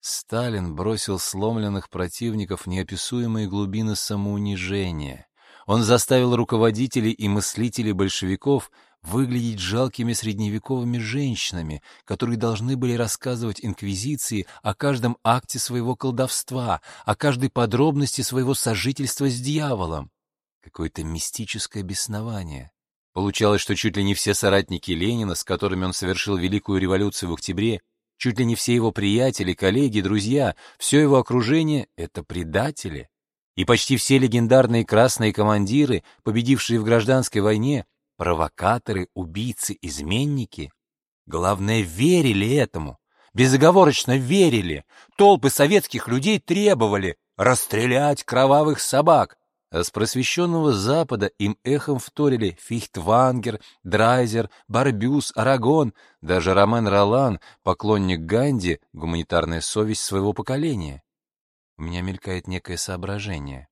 Сталин бросил сломленных противников в неописуемые глубины самоунижения. Он заставил руководителей и мыслителей большевиков выглядеть жалкими средневековыми женщинами, которые должны были рассказывать инквизиции о каждом акте своего колдовства, о каждой подробности своего сожительства с дьяволом. Какое-то мистическое беснование. Получалось, что чуть ли не все соратники Ленина, с которыми он совершил Великую революцию в октябре, чуть ли не все его приятели, коллеги, друзья, все его окружение — это предатели. И почти все легендарные красные командиры, победившие в гражданской войне, провокаторы, убийцы, изменники. Главное, верили этому, безоговорочно верили. Толпы советских людей требовали расстрелять кровавых собак, а с просвещенного Запада им эхом вторили Фихтвангер, Драйзер, Барбюс, Арагон, даже Ромен Ролан, поклонник Ганди, гуманитарная совесть своего поколения. У меня мелькает некое соображение.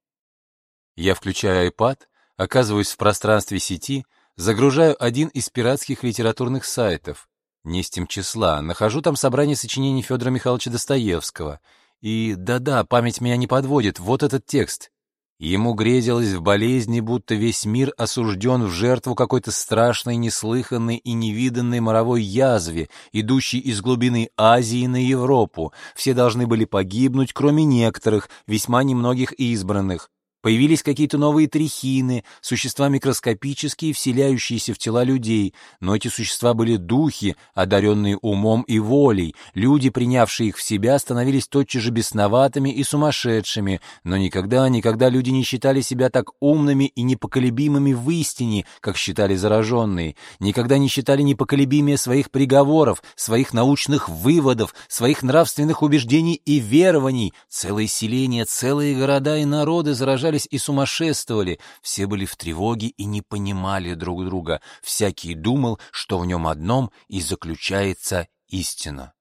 Я включаю iPad, оказываюсь в пространстве сети, загружаю один из пиратских литературных сайтов, не с тем числа, нахожу там собрание сочинений Федора Михайловича Достоевского. И да-да, память меня не подводит, вот этот текст — Ему грезилось в болезни, будто весь мир осужден в жертву какой-то страшной, неслыханной и невиданной моровой язве, идущей из глубины Азии на Европу. Все должны были погибнуть, кроме некоторых, весьма немногих избранных. Появились какие-то новые трихины, существа микроскопические, вселяющиеся в тела людей, но эти существа были духи, одаренные умом и волей. Люди, принявшие их в себя, становились тотчас же бесноватыми и сумасшедшими, но никогда, никогда люди не считали себя так умными и непоколебимыми в истине, как считали зараженные, никогда не считали непоколебимее своих приговоров, своих научных выводов, своих нравственных убеждений и верований. Целые селения, целые города и народы заражали заблуждались и сумасшествовали, все были в тревоге и не понимали друг друга, всякий думал, что в нем одном и заключается истина.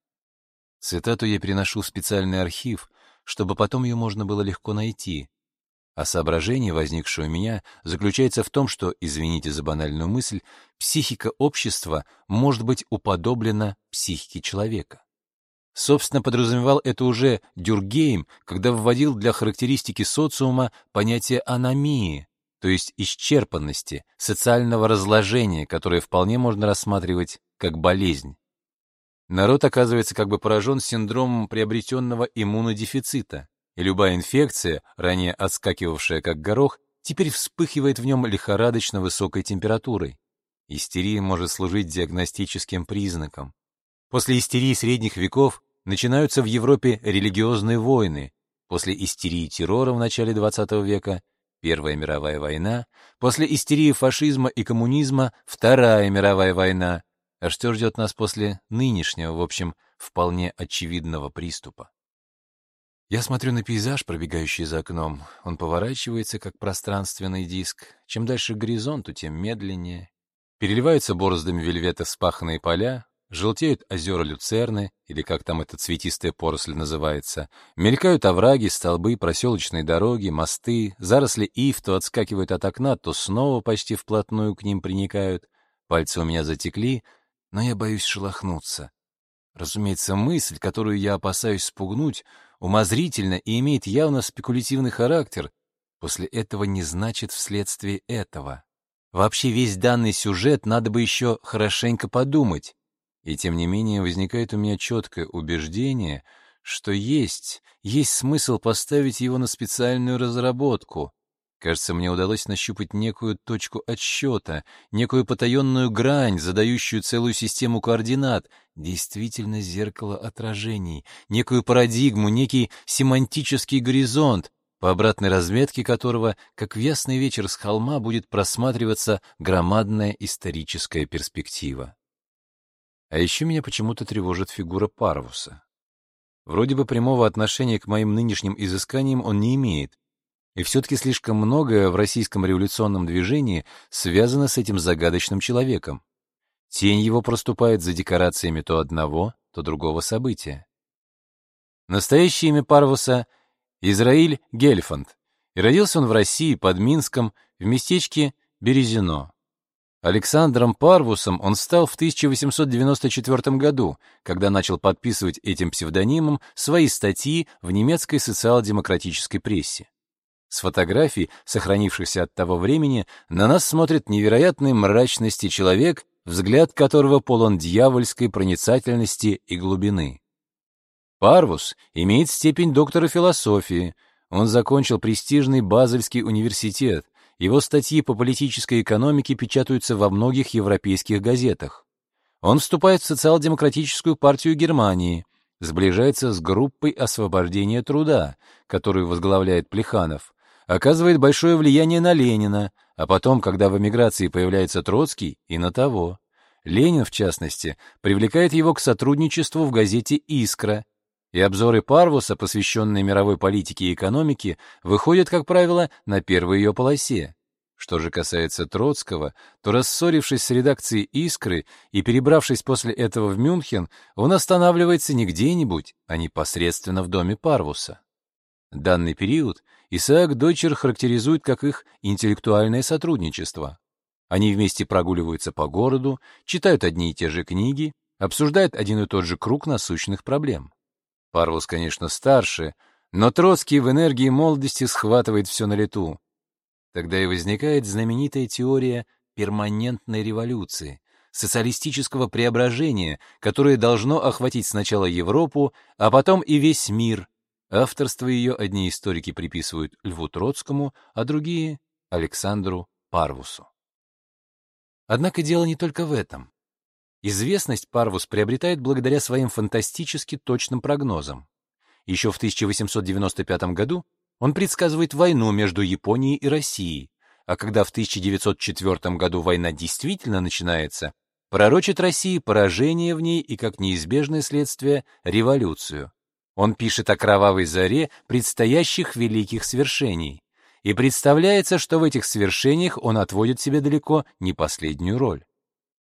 Цитату я переношу в специальный архив, чтобы потом ее можно было легко найти. А соображение, возникшее у меня, заключается в том, что, извините за банальную мысль, психика общества может быть уподоблена психике человека. Собственно, подразумевал это уже Дюргейм, когда вводил для характеристики социума понятие аномии, то есть исчерпанности, социального разложения, которое вполне можно рассматривать как болезнь. Народ оказывается как бы поражен синдромом приобретенного иммунодефицита, и любая инфекция, ранее отскакивавшая как горох, теперь вспыхивает в нем лихорадочно высокой температурой. Истерия может служить диагностическим признаком. После истерии средних веков начинаются в Европе религиозные войны, после истерии террора в начале XX века Первая мировая война, после истерии фашизма и коммунизма Вторая мировая война, а что ждет нас после нынешнего, в общем, вполне очевидного приступа? Я смотрю на пейзаж, пробегающий за окном. Он поворачивается, как пространственный диск. Чем дальше к горизонту, тем медленнее. Переливаются бороздами вельвета вспаханные поля, желтеют озера Люцерны, или как там эта цветистая поросль называется, мелькают овраги, столбы, проселочные дороги, мосты, заросли ив то отскакивают от окна, то снова почти вплотную к ним приникают. Пальцы у меня затекли, но я боюсь шелохнуться. Разумеется, мысль, которую я опасаюсь спугнуть, умозрительна и имеет явно спекулятивный характер, после этого не значит вследствие этого. Вообще весь данный сюжет надо бы еще хорошенько подумать. И тем не менее возникает у меня четкое убеждение, что есть, есть смысл поставить его на специальную разработку, Кажется, мне удалось нащупать некую точку отсчета, некую потаенную грань, задающую целую систему координат, действительно зеркало отражений, некую парадигму, некий семантический горизонт, по обратной разметке которого, как в ясный вечер с холма, будет просматриваться громадная историческая перспектива. А еще меня почему-то тревожит фигура Парвуса. Вроде бы прямого отношения к моим нынешним изысканиям он не имеет, и все-таки слишком многое в российском революционном движении связано с этим загадочным человеком. Тень его проступает за декорациями то одного, то другого события. Настоящее имя Парвуса — Израиль Гельфанд, и родился он в России под Минском в местечке Березино. Александром Парвусом он стал в 1894 году, когда начал подписывать этим псевдонимом свои статьи в немецкой социал-демократической прессе. С фотографий, сохранившихся от того времени, на нас смотрит невероятной мрачности человек, взгляд которого полон дьявольской проницательности и глубины. Парвус имеет степень доктора философии. Он закончил престижный Базельский университет. Его статьи по политической экономике печатаются во многих европейских газетах. Он вступает в социал-демократическую партию Германии, сближается с группой освобождения труда, которую возглавляет Плеханов, оказывает большое влияние на Ленина, а потом, когда в эмиграции появляется Троцкий, и на того. Ленин, в частности, привлекает его к сотрудничеству в газете «Искра», и обзоры Парвуса, посвященные мировой политике и экономике, выходят, как правило, на первой ее полосе. Что же касается Троцкого, то, рассорившись с редакцией «Искры» и перебравшись после этого в Мюнхен, он останавливается не где-нибудь, а непосредственно в доме Парвуса. Данный период Исаак Дойчер характеризует как их интеллектуальное сотрудничество. Они вместе прогуливаются по городу, читают одни и те же книги, обсуждают один и тот же круг насущных проблем. Парвус, конечно, старше, но Троцкий в энергии молодости схватывает все на лету. Тогда и возникает знаменитая теория перманентной революции, социалистического преображения, которое должно охватить сначала Европу, а потом и весь мир, Авторство ее одни историки приписывают Льву Троцкому, а другие — Александру Парвусу. Однако дело не только в этом. Известность Парвус приобретает благодаря своим фантастически точным прогнозам. Еще в 1895 году он предсказывает войну между Японией и Россией, а когда в 1904 году война действительно начинается, пророчит России поражение в ней и, как неизбежное следствие, революцию. Он пишет о кровавой заре предстоящих великих свершений, и представляется, что в этих свершениях он отводит себе далеко не последнюю роль.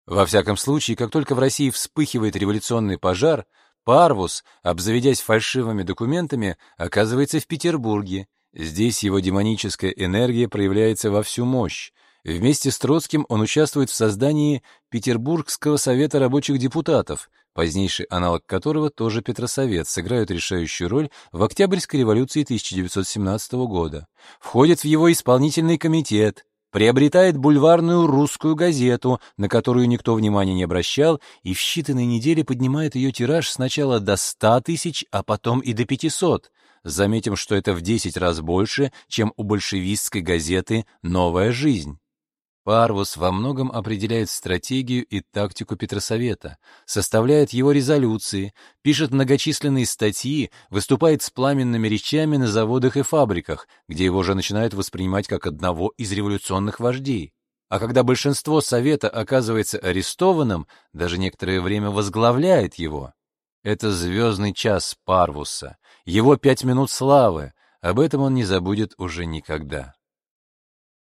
Во всяком случае, как только в России вспыхивает революционный пожар, Парвус, обзаведясь фальшивыми документами, оказывается в Петербурге. Здесь его демоническая энергия проявляется во всю мощь. Вместе с Троцким он участвует в создании Петербургского совета рабочих депутатов, позднейший аналог которого тоже Петросовет, сыграют решающую роль в Октябрьской революции 1917 года. Входит в его исполнительный комитет, приобретает бульварную русскую газету, на которую никто внимания не обращал, и в считанные недели поднимает ее тираж сначала до 100 тысяч, а потом и до 500. Заметим, что это в 10 раз больше, чем у большевистской газеты «Новая жизнь». Парвус во многом определяет стратегию и тактику Петросовета, составляет его резолюции, пишет многочисленные статьи, выступает с пламенными речами на заводах и фабриках, где его же начинают воспринимать как одного из революционных вождей. А когда большинство Совета оказывается арестованным, даже некоторое время возглавляет его. Это звездный час Парвуса, его пять минут славы, об этом он не забудет уже никогда.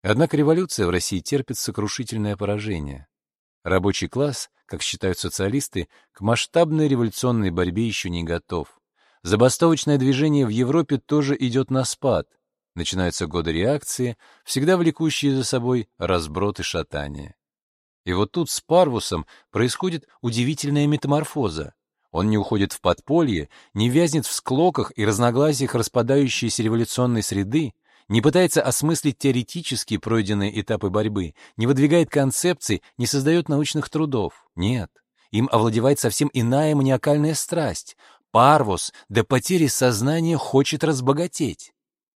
Однако революция в России терпит сокрушительное поражение. Рабочий класс, как считают социалисты, к масштабной революционной борьбе еще не готов. Забастовочное движение в Европе тоже идет на спад. Начинаются годы реакции, всегда влекущие за собой разброд и шатание. И вот тут с Парвусом происходит удивительная метаморфоза. Он не уходит в подполье, не вязнет в склоках и разногласиях распадающейся революционной среды, не пытается осмыслить теоретически пройденные этапы борьбы, не выдвигает концепций, не создает научных трудов. Нет, им овладевает совсем иная маниакальная страсть. Парвус до потери сознания хочет разбогатеть.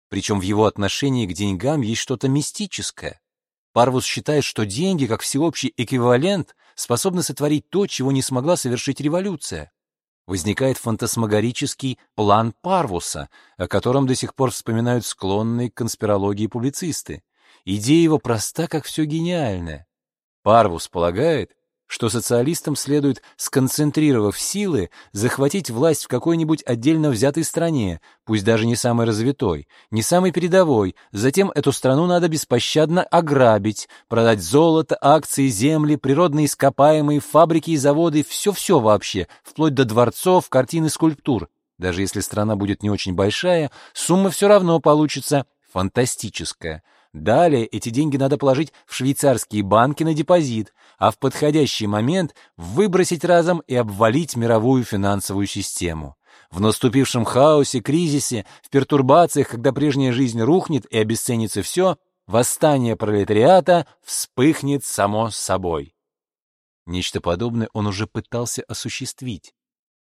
Причем в его отношении к деньгам есть что-то мистическое. Парвус считает, что деньги, как всеобщий эквивалент, способны сотворить то, чего не смогла совершить революция возникает фантасмагорический план Парвуса, о котором до сих пор вспоминают склонные к конспирологии публицисты. Идея его проста, как все гениальное. Парвус полагает, что социалистам следует, сконцентрировав силы, захватить власть в какой-нибудь отдельно взятой стране, пусть даже не самой развитой, не самой передовой, затем эту страну надо беспощадно ограбить, продать золото, акции, земли, природные ископаемые, фабрики и заводы, все-все вообще, вплоть до дворцов, картин и скульптур. Даже если страна будет не очень большая, сумма все равно получится фантастическая — Далее эти деньги надо положить в швейцарские банки на депозит, а в подходящий момент выбросить разом и обвалить мировую финансовую систему. В наступившем хаосе, кризисе, в пертурбациях, когда прежняя жизнь рухнет и обесценится все, восстание пролетариата вспыхнет само собой. Нечто подобное он уже пытался осуществить.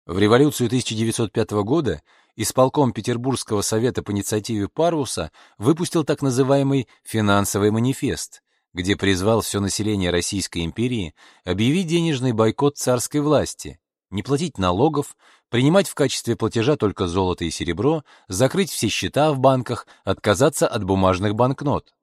В революцию 1905 года исполком Петербургского совета по инициативе Парвуса выпустил так называемый «финансовый манифест», где призвал все население Российской империи объявить денежный бойкот царской власти, не платить налогов, принимать в качестве платежа только золото и серебро, закрыть все счета в банках, отказаться от бумажных банкнот.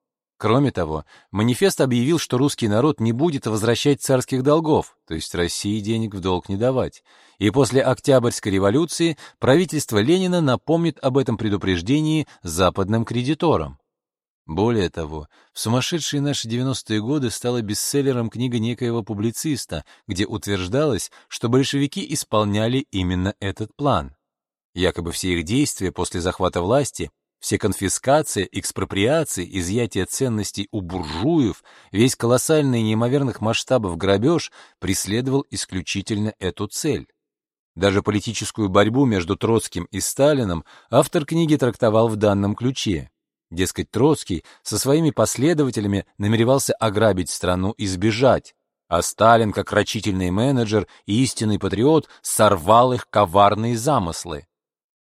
Кроме того, манифест объявил, что русский народ не будет возвращать царских долгов, то есть России денег в долг не давать. И после Октябрьской революции правительство Ленина напомнит об этом предупреждении западным кредиторам. Более того, в сумасшедшие наши 90-е годы стала бестселлером книга некоего публициста, где утверждалось, что большевики исполняли именно этот план. Якобы все их действия после захвата власти все конфискации, экспроприации, изъятие ценностей у буржуев, весь колоссальный неимоверных масштабов грабеж преследовал исключительно эту цель. Даже политическую борьбу между Троцким и Сталином автор книги трактовал в данном ключе. Дескать, Троцкий со своими последователями намеревался ограбить страну и сбежать, а Сталин, как рачительный менеджер и истинный патриот, сорвал их коварные замыслы.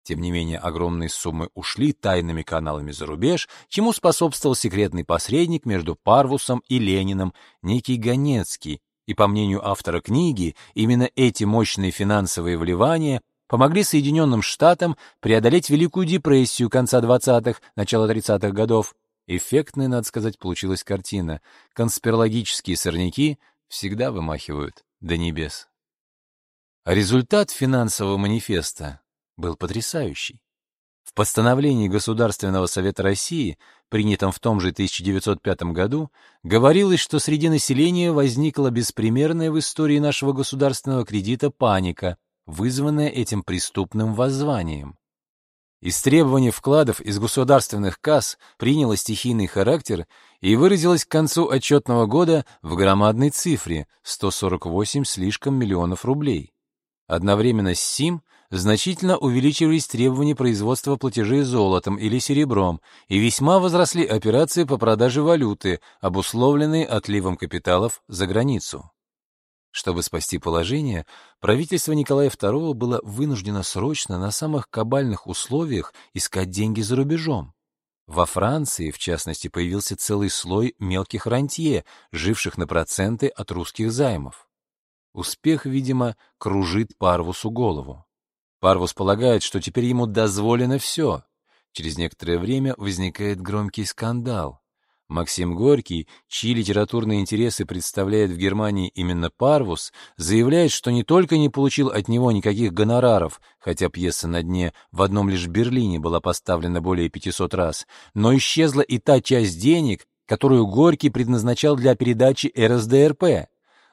Тем не менее, огромные суммы ушли тайными каналами за рубеж, чему способствовал секретный посредник между Парвусом и Лениным, некий Ганецкий, и, по мнению автора книги, именно эти мощные финансовые вливания помогли Соединенным Штатам преодолеть Великую депрессию конца 20-х, начала 30-х годов. Эффектная, надо сказать, получилась картина. Конспирологические сорняки всегда вымахивают до небес. результат финансового манифеста был потрясающий. В постановлении Государственного совета России, принятом в том же 1905 году, говорилось, что среди населения возникла беспримерная в истории нашего государственного кредита паника, вызванное этим преступным воззванием. Истребование вкладов из государственных касс приняло стихийный характер и выразилось к концу отчетного года в громадной цифре 148 слишком миллионов рублей. Одновременно с СИМ значительно увеличивались требования производства платежей золотом или серебром, и весьма возросли операции по продаже валюты, обусловленные отливом капиталов за границу. Чтобы спасти положение, правительство Николая II было вынуждено срочно на самых кабальных условиях искать деньги за рубежом. Во Франции, в частности, появился целый слой мелких рантье, живших на проценты от русских займов. Успех, видимо, кружит Парвусу голову. Парвус полагает, что теперь ему дозволено все. Через некоторое время возникает громкий скандал. Максим Горький, чьи литературные интересы представляет в Германии именно Парвус, заявляет, что не только не получил от него никаких гонораров, хотя пьеса на дне в одном лишь Берлине была поставлена более 500 раз, но исчезла и та часть денег, которую Горький предназначал для передачи РСДРП.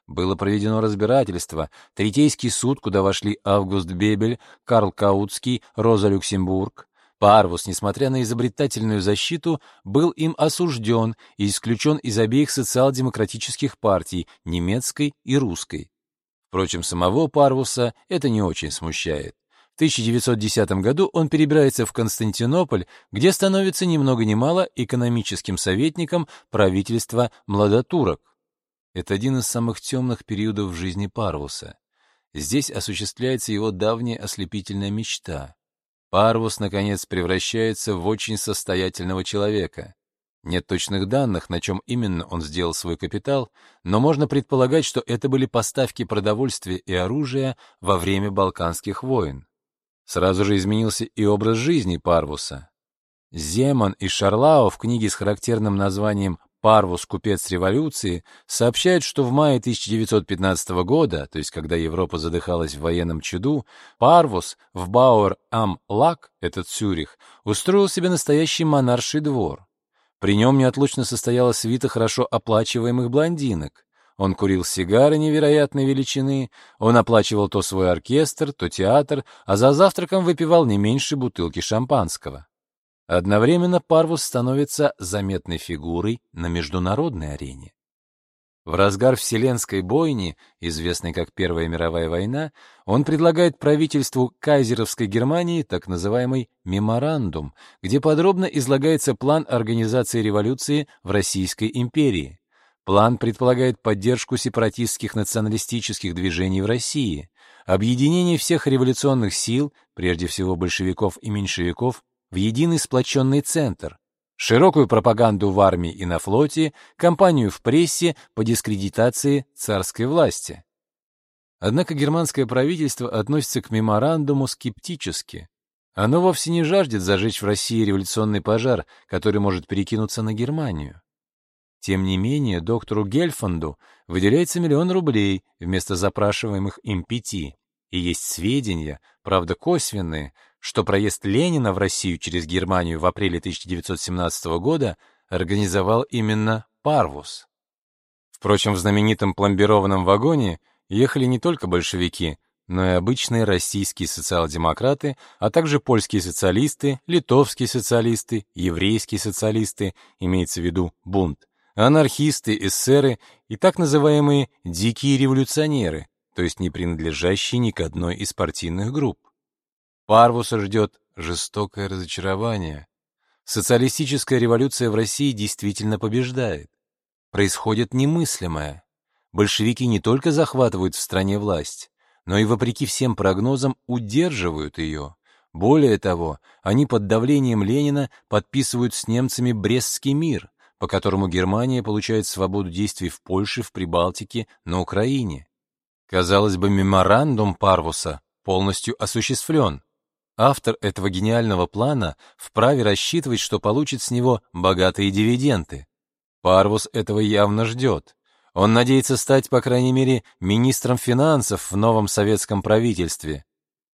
Было проведено разбирательство, Третейский суд, куда вошли Август Бебель, Карл Каутский, Роза Люксембург. Парвус, несмотря на изобретательную защиту, был им осужден и исключен из обеих социал-демократических партий, немецкой и русской. Впрочем, самого Парвуса это не очень смущает. В 1910 году он перебирается в Константинополь, где становится ни много ни мало экономическим советником правительства младотурок. Это один из самых темных периодов в жизни Парвуса. Здесь осуществляется его давняя ослепительная мечта. Парвус, наконец, превращается в очень состоятельного человека. Нет точных данных, на чем именно он сделал свой капитал, но можно предполагать, что это были поставки продовольствия и оружия во время Балканских войн. Сразу же изменился и образ жизни Парвуса. Земан и Шарлау в книге с характерным названием Парвус, купец революции, сообщает, что в мае 1915 года, то есть когда Европа задыхалась в военном чуду, Парвус в Бауэр-ам-Лак, это Цюрих, устроил себе настоящий монарший двор. При нем неотлучно состояла свита хорошо оплачиваемых блондинок. Он курил сигары невероятной величины, он оплачивал то свой оркестр, то театр, а за завтраком выпивал не меньше бутылки шампанского. Одновременно Парвус становится заметной фигурой на международной арене. В разгар Вселенской бойни, известной как Первая мировая война, он предлагает правительству кайзеровской Германии так называемый «меморандум», где подробно излагается план организации революции в Российской империи. План предполагает поддержку сепаратистских националистических движений в России, объединение всех революционных сил, прежде всего большевиков и меньшевиков, в единый сплоченный центр, широкую пропаганду в армии и на флоте, кампанию в прессе по дискредитации царской власти. Однако германское правительство относится к меморандуму скептически. Оно вовсе не жаждет зажечь в России революционный пожар, который может перекинуться на Германию. Тем не менее, доктору Гельфанду выделяется миллион рублей вместо запрашиваемых им пяти, и есть сведения, правда косвенные, что проезд Ленина в Россию через Германию в апреле 1917 года организовал именно Парвус. Впрочем, в знаменитом пломбированном вагоне ехали не только большевики, но и обычные российские социал-демократы, а также польские социалисты, литовские социалисты, еврейские социалисты, имеется в виду бунт, анархисты, эсеры и так называемые «дикие революционеры», то есть не принадлежащие ни к одной из партийных групп. Парвуса ждет жестокое разочарование. Социалистическая революция в России действительно побеждает. Происходит немыслимое. Большевики не только захватывают в стране власть, но и, вопреки всем прогнозам, удерживают ее. Более того, они под давлением Ленина подписывают с немцами Брестский мир, по которому Германия получает свободу действий в Польше, в Прибалтике, на Украине. Казалось бы, меморандум Парвуса полностью осуществлен. Автор этого гениального плана вправе рассчитывать, что получит с него богатые дивиденды. Парвус этого явно ждет. Он надеется стать, по крайней мере, министром финансов в новом советском правительстве.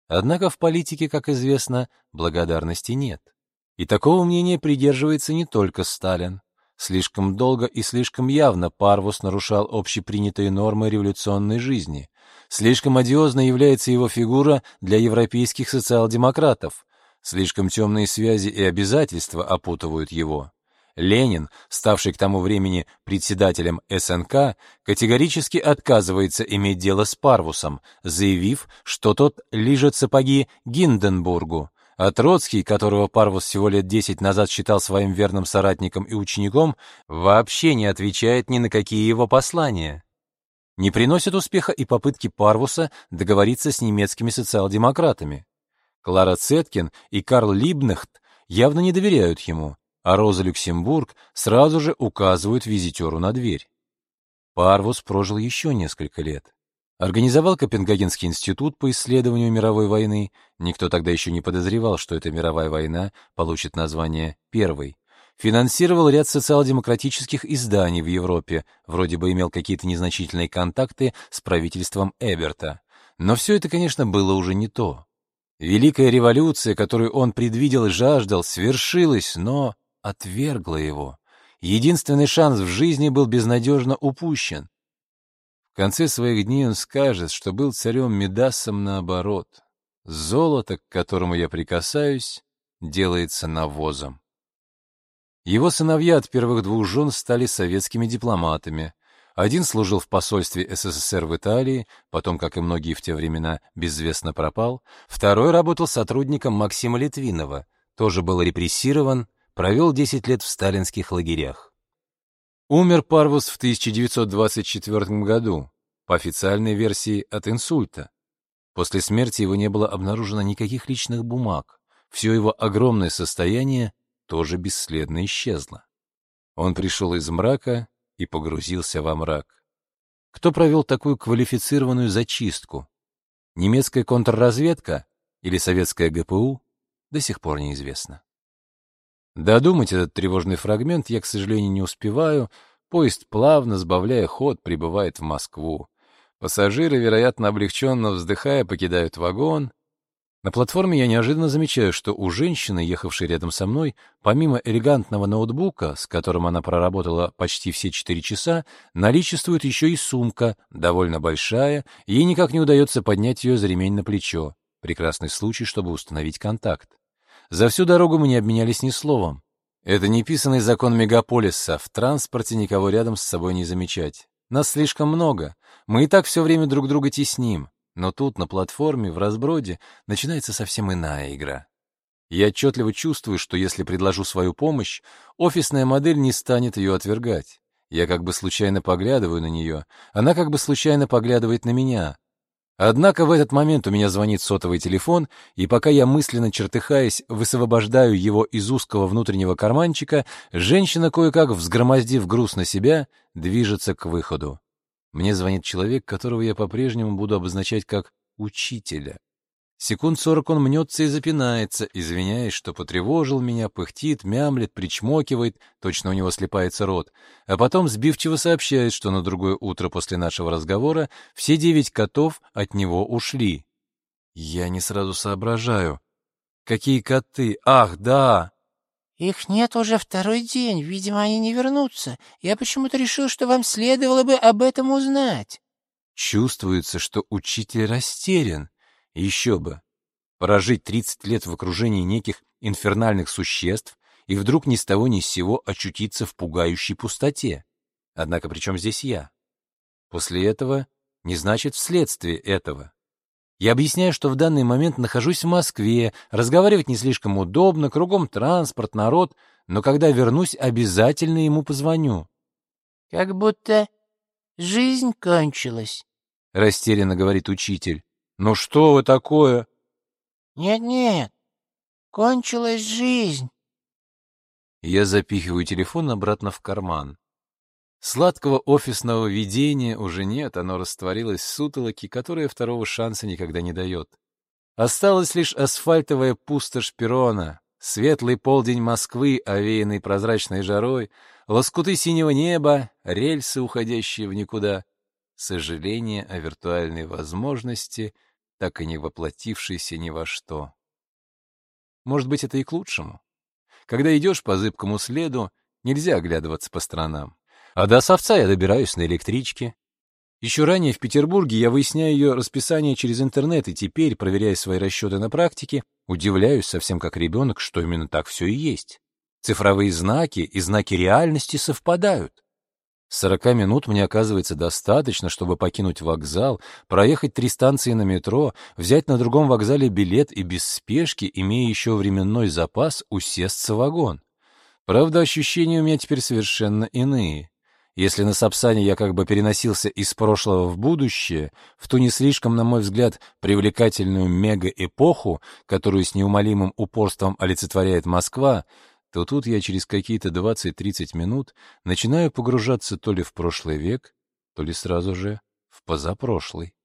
Однако в политике, как известно, благодарности нет. И такого мнения придерживается не только Сталин. Слишком долго и слишком явно Парвус нарушал общепринятые нормы революционной жизни. Слишком одиозно является его фигура для европейских социал-демократов. Слишком темные связи и обязательства опутывают его. Ленин, ставший к тому времени председателем СНК, категорически отказывается иметь дело с Парвусом, заявив, что тот лижет сапоги Гинденбургу, а Троцкий, которого Парвус всего лет десять назад считал своим верным соратником и учеником, вообще не отвечает ни на какие его послания. Не приносят успеха и попытки Парвуса договориться с немецкими социал-демократами. Клара Цеткин и Карл Либнехт явно не доверяют ему, а Роза Люксембург сразу же указывают визитеру на дверь. Парвус прожил еще несколько лет. Организовал Копенгагенский институт по исследованию мировой войны. Никто тогда еще не подозревал, что эта мировая война получит название Первой. Финансировал ряд социал-демократических изданий в Европе, вроде бы имел какие-то незначительные контакты с правительством Эберта. Но все это, конечно, было уже не то. Великая революция, которую он предвидел и жаждал, свершилась, но отвергла его. Единственный шанс в жизни был безнадежно упущен. В конце своих дней он скажет, что был царем Медасом наоборот. Золото, к которому я прикасаюсь, делается навозом. Его сыновья от первых двух жен стали советскими дипломатами. Один служил в посольстве СССР в Италии, потом, как и многие в те времена, безвестно пропал. Второй работал сотрудником Максима Литвинова, тоже был репрессирован, провел 10 лет в сталинских лагерях. Умер Парвус в 1924 году, по официальной версии от инсульта. После смерти его не было обнаружено никаких личных бумаг. Все его огромное состояние тоже бесследно исчезло. Он пришел из мрака и погрузился во мрак. Кто провел такую квалифицированную зачистку? Немецкая контрразведка или советская ГПУ? До сих пор неизвестно. Додумать этот тревожный фрагмент я, к сожалению, не успеваю. Поезд, плавно сбавляя ход, прибывает в Москву. Пассажиры, вероятно, облегченно вздыхая, покидают вагон. На платформе я неожиданно замечаю, что у женщины, ехавшей рядом со мной, помимо элегантного ноутбука, с которым она проработала почти все четыре часа, наличествует еще и сумка, довольно большая, ей никак не удается поднять ее за ремень на плечо. Прекрасный случай, чтобы установить контакт. За всю дорогу мы не обменялись ни словом. Это неписанный закон мегаполиса, в транспорте никого рядом с собой не замечать. Нас слишком много, мы и так все время друг друга тесним. Но тут, на платформе, в разброде, начинается совсем иная игра. Я отчетливо чувствую, что если предложу свою помощь, офисная модель не станет ее отвергать. Я как бы случайно поглядываю на нее, она как бы случайно поглядывает на меня. Однако в этот момент у меня звонит сотовый телефон, и пока я мысленно чертыхаясь высвобождаю его из узкого внутреннего карманчика, женщина, кое-как взгромоздив груз на себя, движется к выходу. Мне звонит человек, которого я по-прежнему буду обозначать как «учителя». Секунд сорок он мнется и запинается, извиняясь, что потревожил меня, пыхтит, мямлет, причмокивает, точно у него слепается рот, а потом сбивчиво сообщает, что на другое утро после нашего разговора все девять котов от него ушли. Я не сразу соображаю. Какие коты? Ах, да! «Их нет уже второй день. Видимо, они не вернутся. Я почему-то решил, что вам следовало бы об этом узнать». Чувствуется, что учитель растерян. Еще бы. Прожить 30 лет в окружении неких инфернальных существ и вдруг ни с того ни с сего очутиться в пугающей пустоте. Однако при чем здесь я? После этого не значит вследствие этого. Я объясняю, что в данный момент нахожусь в Москве, разговаривать не слишком удобно, кругом транспорт, народ, но когда вернусь, обязательно ему позвоню. — Как будто жизнь кончилась, — растерянно говорит учитель. «Ну что вы такое?» «Нет-нет, кончилась жизнь». Я запихиваю телефон обратно в карман. Сладкого офисного видения уже нет, оно растворилось в сутолоке, которое второго шанса никогда не дает. Осталась лишь асфальтовая пустошь перрона, светлый полдень Москвы, овеянный прозрачной жарой, лоскуты синего неба, рельсы, уходящие в никуда, сожаление о виртуальной возможности — так и не воплотившийся ни во что. Может быть, это и к лучшему. Когда идешь по зыбкому следу, Нельзя оглядываться по сторонам. А до Совца я добираюсь на электричке. Еще ранее в Петербурге я выясняю ее расписание через интернет, и теперь, проверяя свои расчеты на практике, удивляюсь совсем как ребенок, что именно так все и есть. Цифровые знаки и знаки реальности совпадают. Сорока минут мне оказывается достаточно, чтобы покинуть вокзал, проехать три станции на метро, взять на другом вокзале билет и без спешки, имея еще временной запас, усесться в вагон. Правда, ощущения у меня теперь совершенно иные. Если на Сапсане я как бы переносился из прошлого в будущее, в ту не слишком, на мой взгляд, привлекательную мега-эпоху, которую с неумолимым упорством олицетворяет Москва, то тут я через какие-то 20-30 минут начинаю погружаться то ли в прошлый век, то ли сразу же в позапрошлый.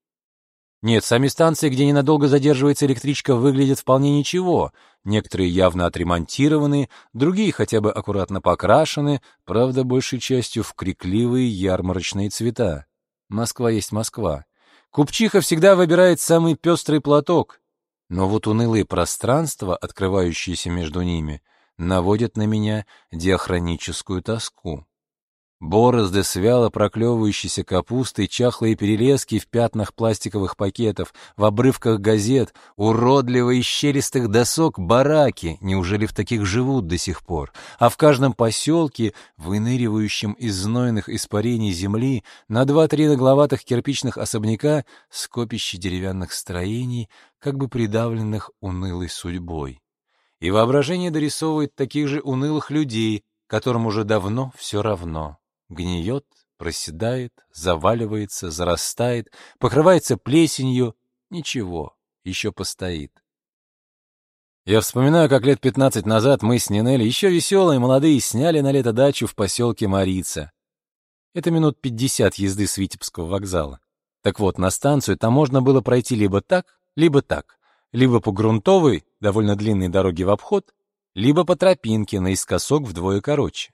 Нет, сами станции, где ненадолго задерживается электричка, выглядят вполне ничего. Некоторые явно отремонтированы, другие хотя бы аккуратно покрашены, правда, большей частью в крикливые ярмарочные цвета. Москва есть Москва. Купчиха всегда выбирает самый пестрый платок. Но вот унылые пространства, открывающиеся между ними — наводят на меня диахроническую тоску. Борозды с вяло проклевывающейся капустой, чахлые перелески в пятнах пластиковых пакетов, в обрывках газет, уродливые щелистых досок бараки, неужели в таких живут до сих пор? А в каждом поселке, выныривающем из знойных испарений земли, на два-три нагловатых кирпичных особняка скопище деревянных строений, как бы придавленных унылой судьбой и воображение дорисовывает таких же унылых людей, которым уже давно все равно. Гниет, проседает, заваливается, зарастает, покрывается плесенью. Ничего, еще постоит. Я вспоминаю, как лет пятнадцать назад мы с Нинелли, еще веселые, молодые, сняли на лето дачу в поселке Марица. Это минут пятьдесят езды с Витебского вокзала. Так вот, на станцию там можно было пройти либо так, либо так либо по грунтовой, довольно длинной дороге в обход, либо по тропинке наискосок вдвое короче.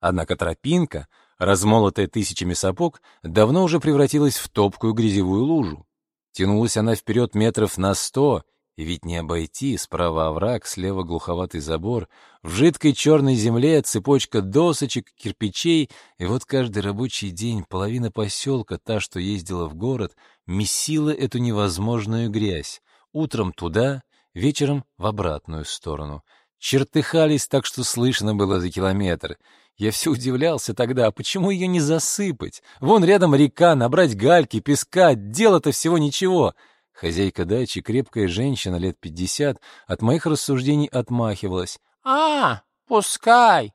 Однако тропинка, размолотая тысячами сапог, давно уже превратилась в топкую грязевую лужу. Тянулась она вперед метров на сто, и ведь не обойти, справа овраг, слева глуховатый забор, в жидкой черной земле цепочка досочек, кирпичей, и вот каждый рабочий день половина поселка, та, что ездила в город, месила эту невозможную грязь, Утром туда, вечером в обратную сторону. Чертыхались так, что слышно было за километр. Я все удивлялся тогда, а почему ее не засыпать? Вон рядом река, набрать гальки, песка, дело-то всего ничего. Хозяйка дачи, крепкая женщина лет пятьдесят, от моих рассуждений отмахивалась. «А, пускай,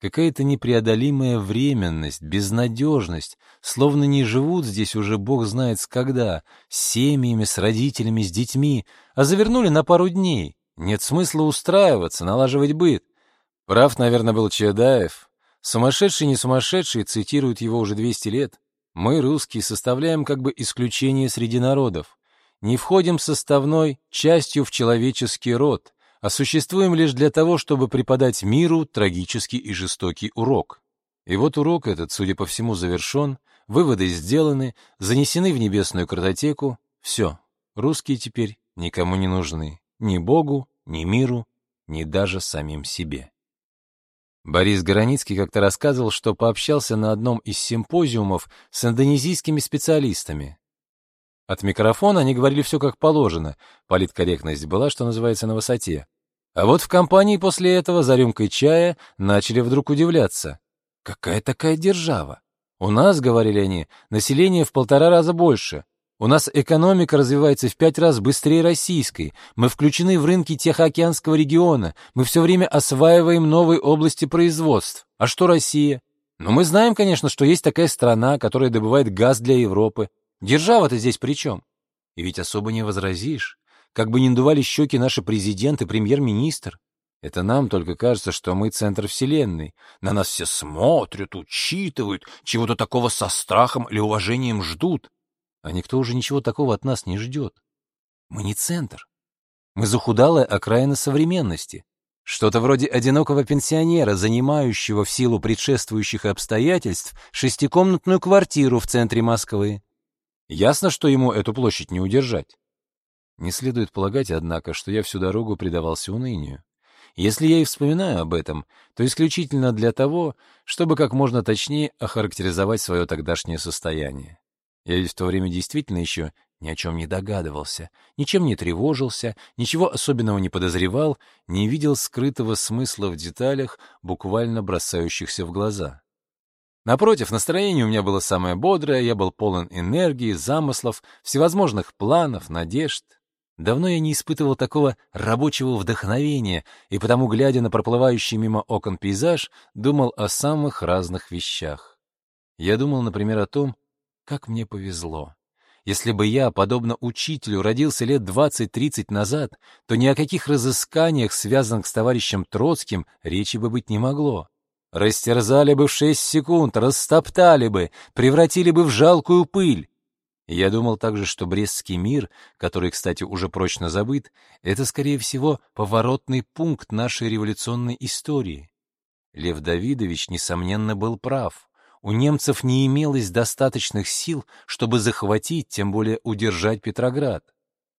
Какая-то непреодолимая временность, безнадежность, словно не живут здесь уже бог знает с когда, с семьями, с родителями, с детьми, а завернули на пару дней. Нет смысла устраиваться, налаживать быт. Прав, наверное, был Чадаев. Сумасшедший не сумасшедший, цитируют его уже 200 лет. Мы, русские, составляем как бы исключение среди народов. Не входим составной частью в человеческий род а существуем лишь для того, чтобы преподать миру трагический и жестокий урок. И вот урок этот, судя по всему, завершен, выводы сделаны, занесены в небесную картотеку. Все, русские теперь никому не нужны, ни Богу, ни миру, ни даже самим себе. Борис Гораницкий как-то рассказывал, что пообщался на одном из симпозиумов с индонезийскими специалистами. От микрофона они говорили все как положено, политкорректность была, что называется, на высоте. А вот в компании после этого за рюмкой чая начали вдруг удивляться. Какая такая держава? У нас, говорили они, население в полтора раза больше. У нас экономика развивается в пять раз быстрее российской. Мы включены в рынки Тихоокеанского региона. Мы все время осваиваем новые области производств. А что Россия? Ну, мы знаем, конечно, что есть такая страна, которая добывает газ для Европы. Держава-то здесь при чем? И ведь особо не возразишь. Как бы ни надували щеки наши президент и премьер-министр. Это нам только кажется, что мы центр вселенной. На нас все смотрят, учитывают, чего-то такого со страхом или уважением ждут. А никто уже ничего такого от нас не ждет. Мы не центр. Мы захудалая окраина современности. Что-то вроде одинокого пенсионера, занимающего в силу предшествующих обстоятельств шестикомнатную квартиру в центре Москвы. Ясно, что ему эту площадь не удержать. Не следует полагать, однако, что я всю дорогу предавался унынию. Если я и вспоминаю об этом, то исключительно для того, чтобы как можно точнее охарактеризовать свое тогдашнее состояние. Я ведь в то время действительно еще ни о чем не догадывался, ничем не тревожился, ничего особенного не подозревал, не видел скрытого смысла в деталях, буквально бросающихся в глаза. Напротив, настроение у меня было самое бодрое, я был полон энергии, замыслов, всевозможных планов, надежд. Давно я не испытывал такого рабочего вдохновения, и потому, глядя на проплывающий мимо окон пейзаж, думал о самых разных вещах. Я думал, например, о том, как мне повезло. Если бы я, подобно учителю, родился лет 20-30 назад, то ни о каких разысканиях, связанных с товарищем Троцким, речи бы быть не могло. Растерзали бы в шесть секунд, растоптали бы, превратили бы в жалкую пыль. Я думал также, что Брестский мир, который, кстати, уже прочно забыт, это, скорее всего, поворотный пункт нашей революционной истории. Лев Давидович, несомненно, был прав у немцев не имелось достаточных сил, чтобы захватить, тем более удержать Петроград.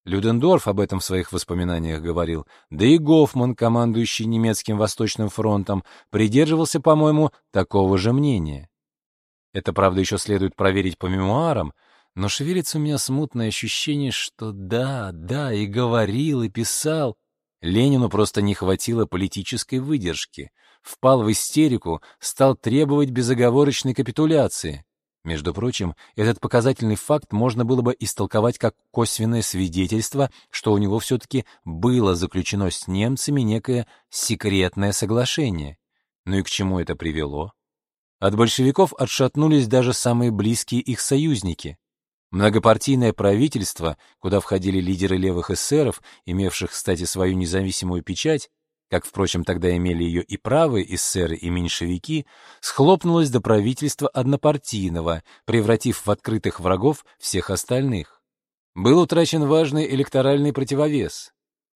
Людендорф об этом в своих воспоминаниях говорил, да и Гофман, командующий немецким Восточным фронтом, придерживался, по-моему, такого же мнения. Это, правда, еще следует проверить по мемуарам, но шевелится у меня смутное ощущение, что да, да, и говорил, и писал. Ленину просто не хватило политической выдержки — впал в истерику, стал требовать безоговорочной капитуляции. Между прочим, этот показательный факт можно было бы истолковать как косвенное свидетельство, что у него все-таки было заключено с немцами некое секретное соглашение. Ну и к чему это привело? От большевиков отшатнулись даже самые близкие их союзники. Многопартийное правительство, куда входили лидеры левых эсеров, имевших, кстати, свою независимую печать, как, впрочем, тогда имели ее и правые эсеры, и меньшевики, схлопнулось до правительства однопартийного, превратив в открытых врагов всех остальных. Был утрачен важный электоральный противовес.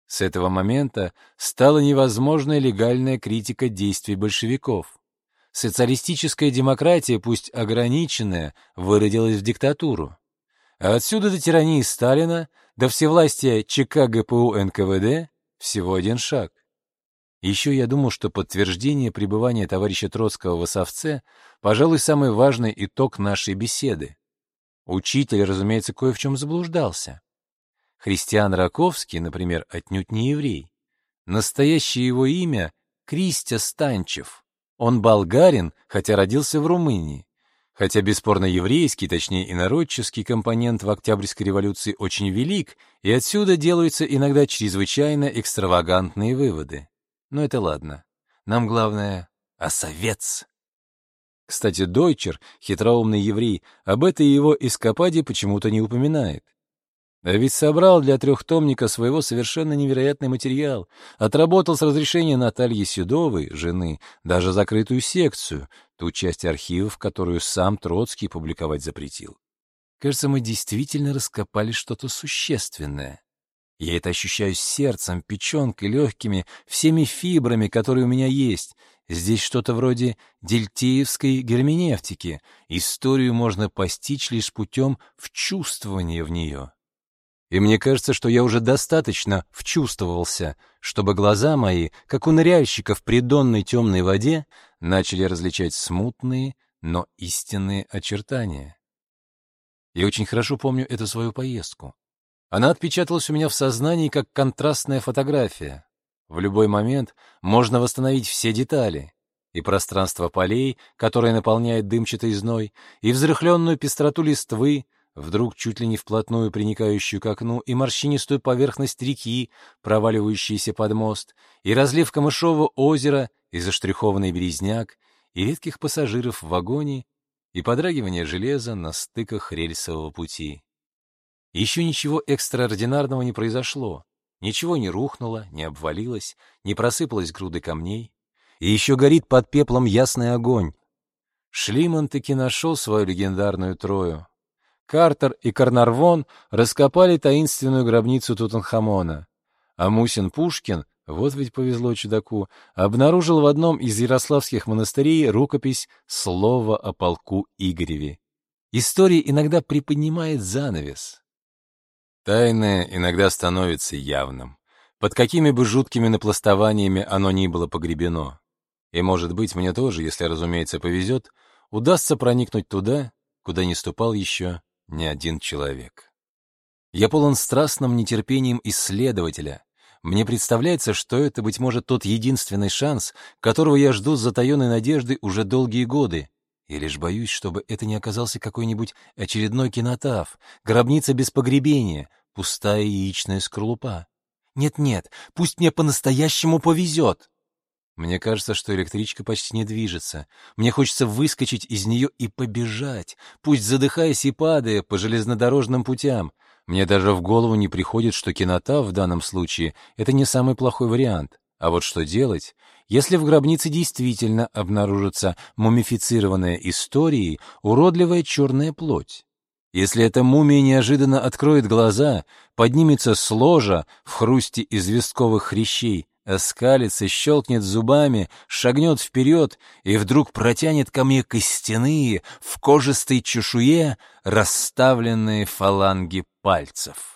С этого момента стала невозможная легальная критика действий большевиков. Социалистическая демократия, пусть ограниченная, выродилась в диктатуру. А отсюда до тирании Сталина, до всевластия ЧК ГПУ НКВД всего один шаг. Еще я думал, что подтверждение пребывания товарища Троцкого в Осовце, пожалуй, самый важный итог нашей беседы. Учитель, разумеется, кое в чем заблуждался. Христиан Раковский, например, отнюдь не еврей. Настоящее его имя — Кристя Станчев. Он болгарин, хотя родился в Румынии. Хотя бесспорно еврейский, точнее инородческий компонент в Октябрьской революции очень велик, и отсюда делаются иногда чрезвычайно экстравагантные выводы. Но это ладно. Нам главное — осовец. Кстати, Дойчер, хитроумный еврей, об этой его эскападе почему-то не упоминает. А ведь собрал для трехтомника своего совершенно невероятный материал, отработал с разрешения Натальи Седовой, жены, даже закрытую секцию, ту часть архивов, которую сам Троцкий публиковать запретил. Кажется, мы действительно раскопали что-то существенное. Я это ощущаю сердцем, печенкой, легкими, всеми фибрами, которые у меня есть. Здесь что-то вроде дельтеевской герменевтики. Историю можно постичь лишь путем вчувствования в нее. И мне кажется, что я уже достаточно вчувствовался, чтобы глаза мои, как у ныряльщика в придонной темной воде, начали различать смутные, но истинные очертания. Я очень хорошо помню эту свою поездку. Она отпечаталась у меня в сознании как контрастная фотография. В любой момент можно восстановить все детали. И пространство полей, которое наполняет дымчатый зной, и взрыхленную пестроту листвы, вдруг чуть ли не вплотную приникающую к окну, и морщинистую поверхность реки, проваливающейся под мост, и разлив камышового озера, и заштрихованный березняк, и редких пассажиров в вагоне, и подрагивание железа на стыках рельсового пути. Еще ничего экстраординарного не произошло. Ничего не рухнуло, не обвалилось, не просыпалось груды камней. И еще горит под пеплом ясный огонь. Шлиман таки нашел свою легендарную Трою. Картер и Карнарвон раскопали таинственную гробницу Тутанхамона. А Мусин Пушкин, вот ведь повезло чудаку, обнаружил в одном из ярославских монастырей рукопись «Слово о полку Игореве». История иногда приподнимает занавес, Тайное иногда становится явным. под какими бы жуткими напластованиями оно ни было погребено. И, может быть, мне тоже, если, разумеется, повезет, удастся проникнуть туда, куда не ступал еще ни один человек. Я полон страстным нетерпением исследователя. Мне представляется, что это, быть может, тот единственный шанс, которого я жду с затаенной надеждой уже долгие годы. И лишь боюсь, чтобы это не оказался какой-нибудь очередной кинотаф, гробница без погребения, пустая яичная скорлупа. Нет-нет, пусть мне по-настоящему повезет. Мне кажется, что электричка почти не движется. Мне хочется выскочить из нее и побежать, пусть задыхаясь и падая по железнодорожным путям. Мне даже в голову не приходит, что кинотав в данном случае — это не самый плохой вариант. А вот что делать, если в гробнице действительно обнаружится мумифицированная историей уродливая черная плоть? Если эта мумия неожиданно откроет глаза, поднимется с ложа в хрусте известковых хрящей, оскалится, щелкнет зубами, шагнет вперед и вдруг протянет ко мне костяные в кожистой чешуе расставленные фаланги пальцев.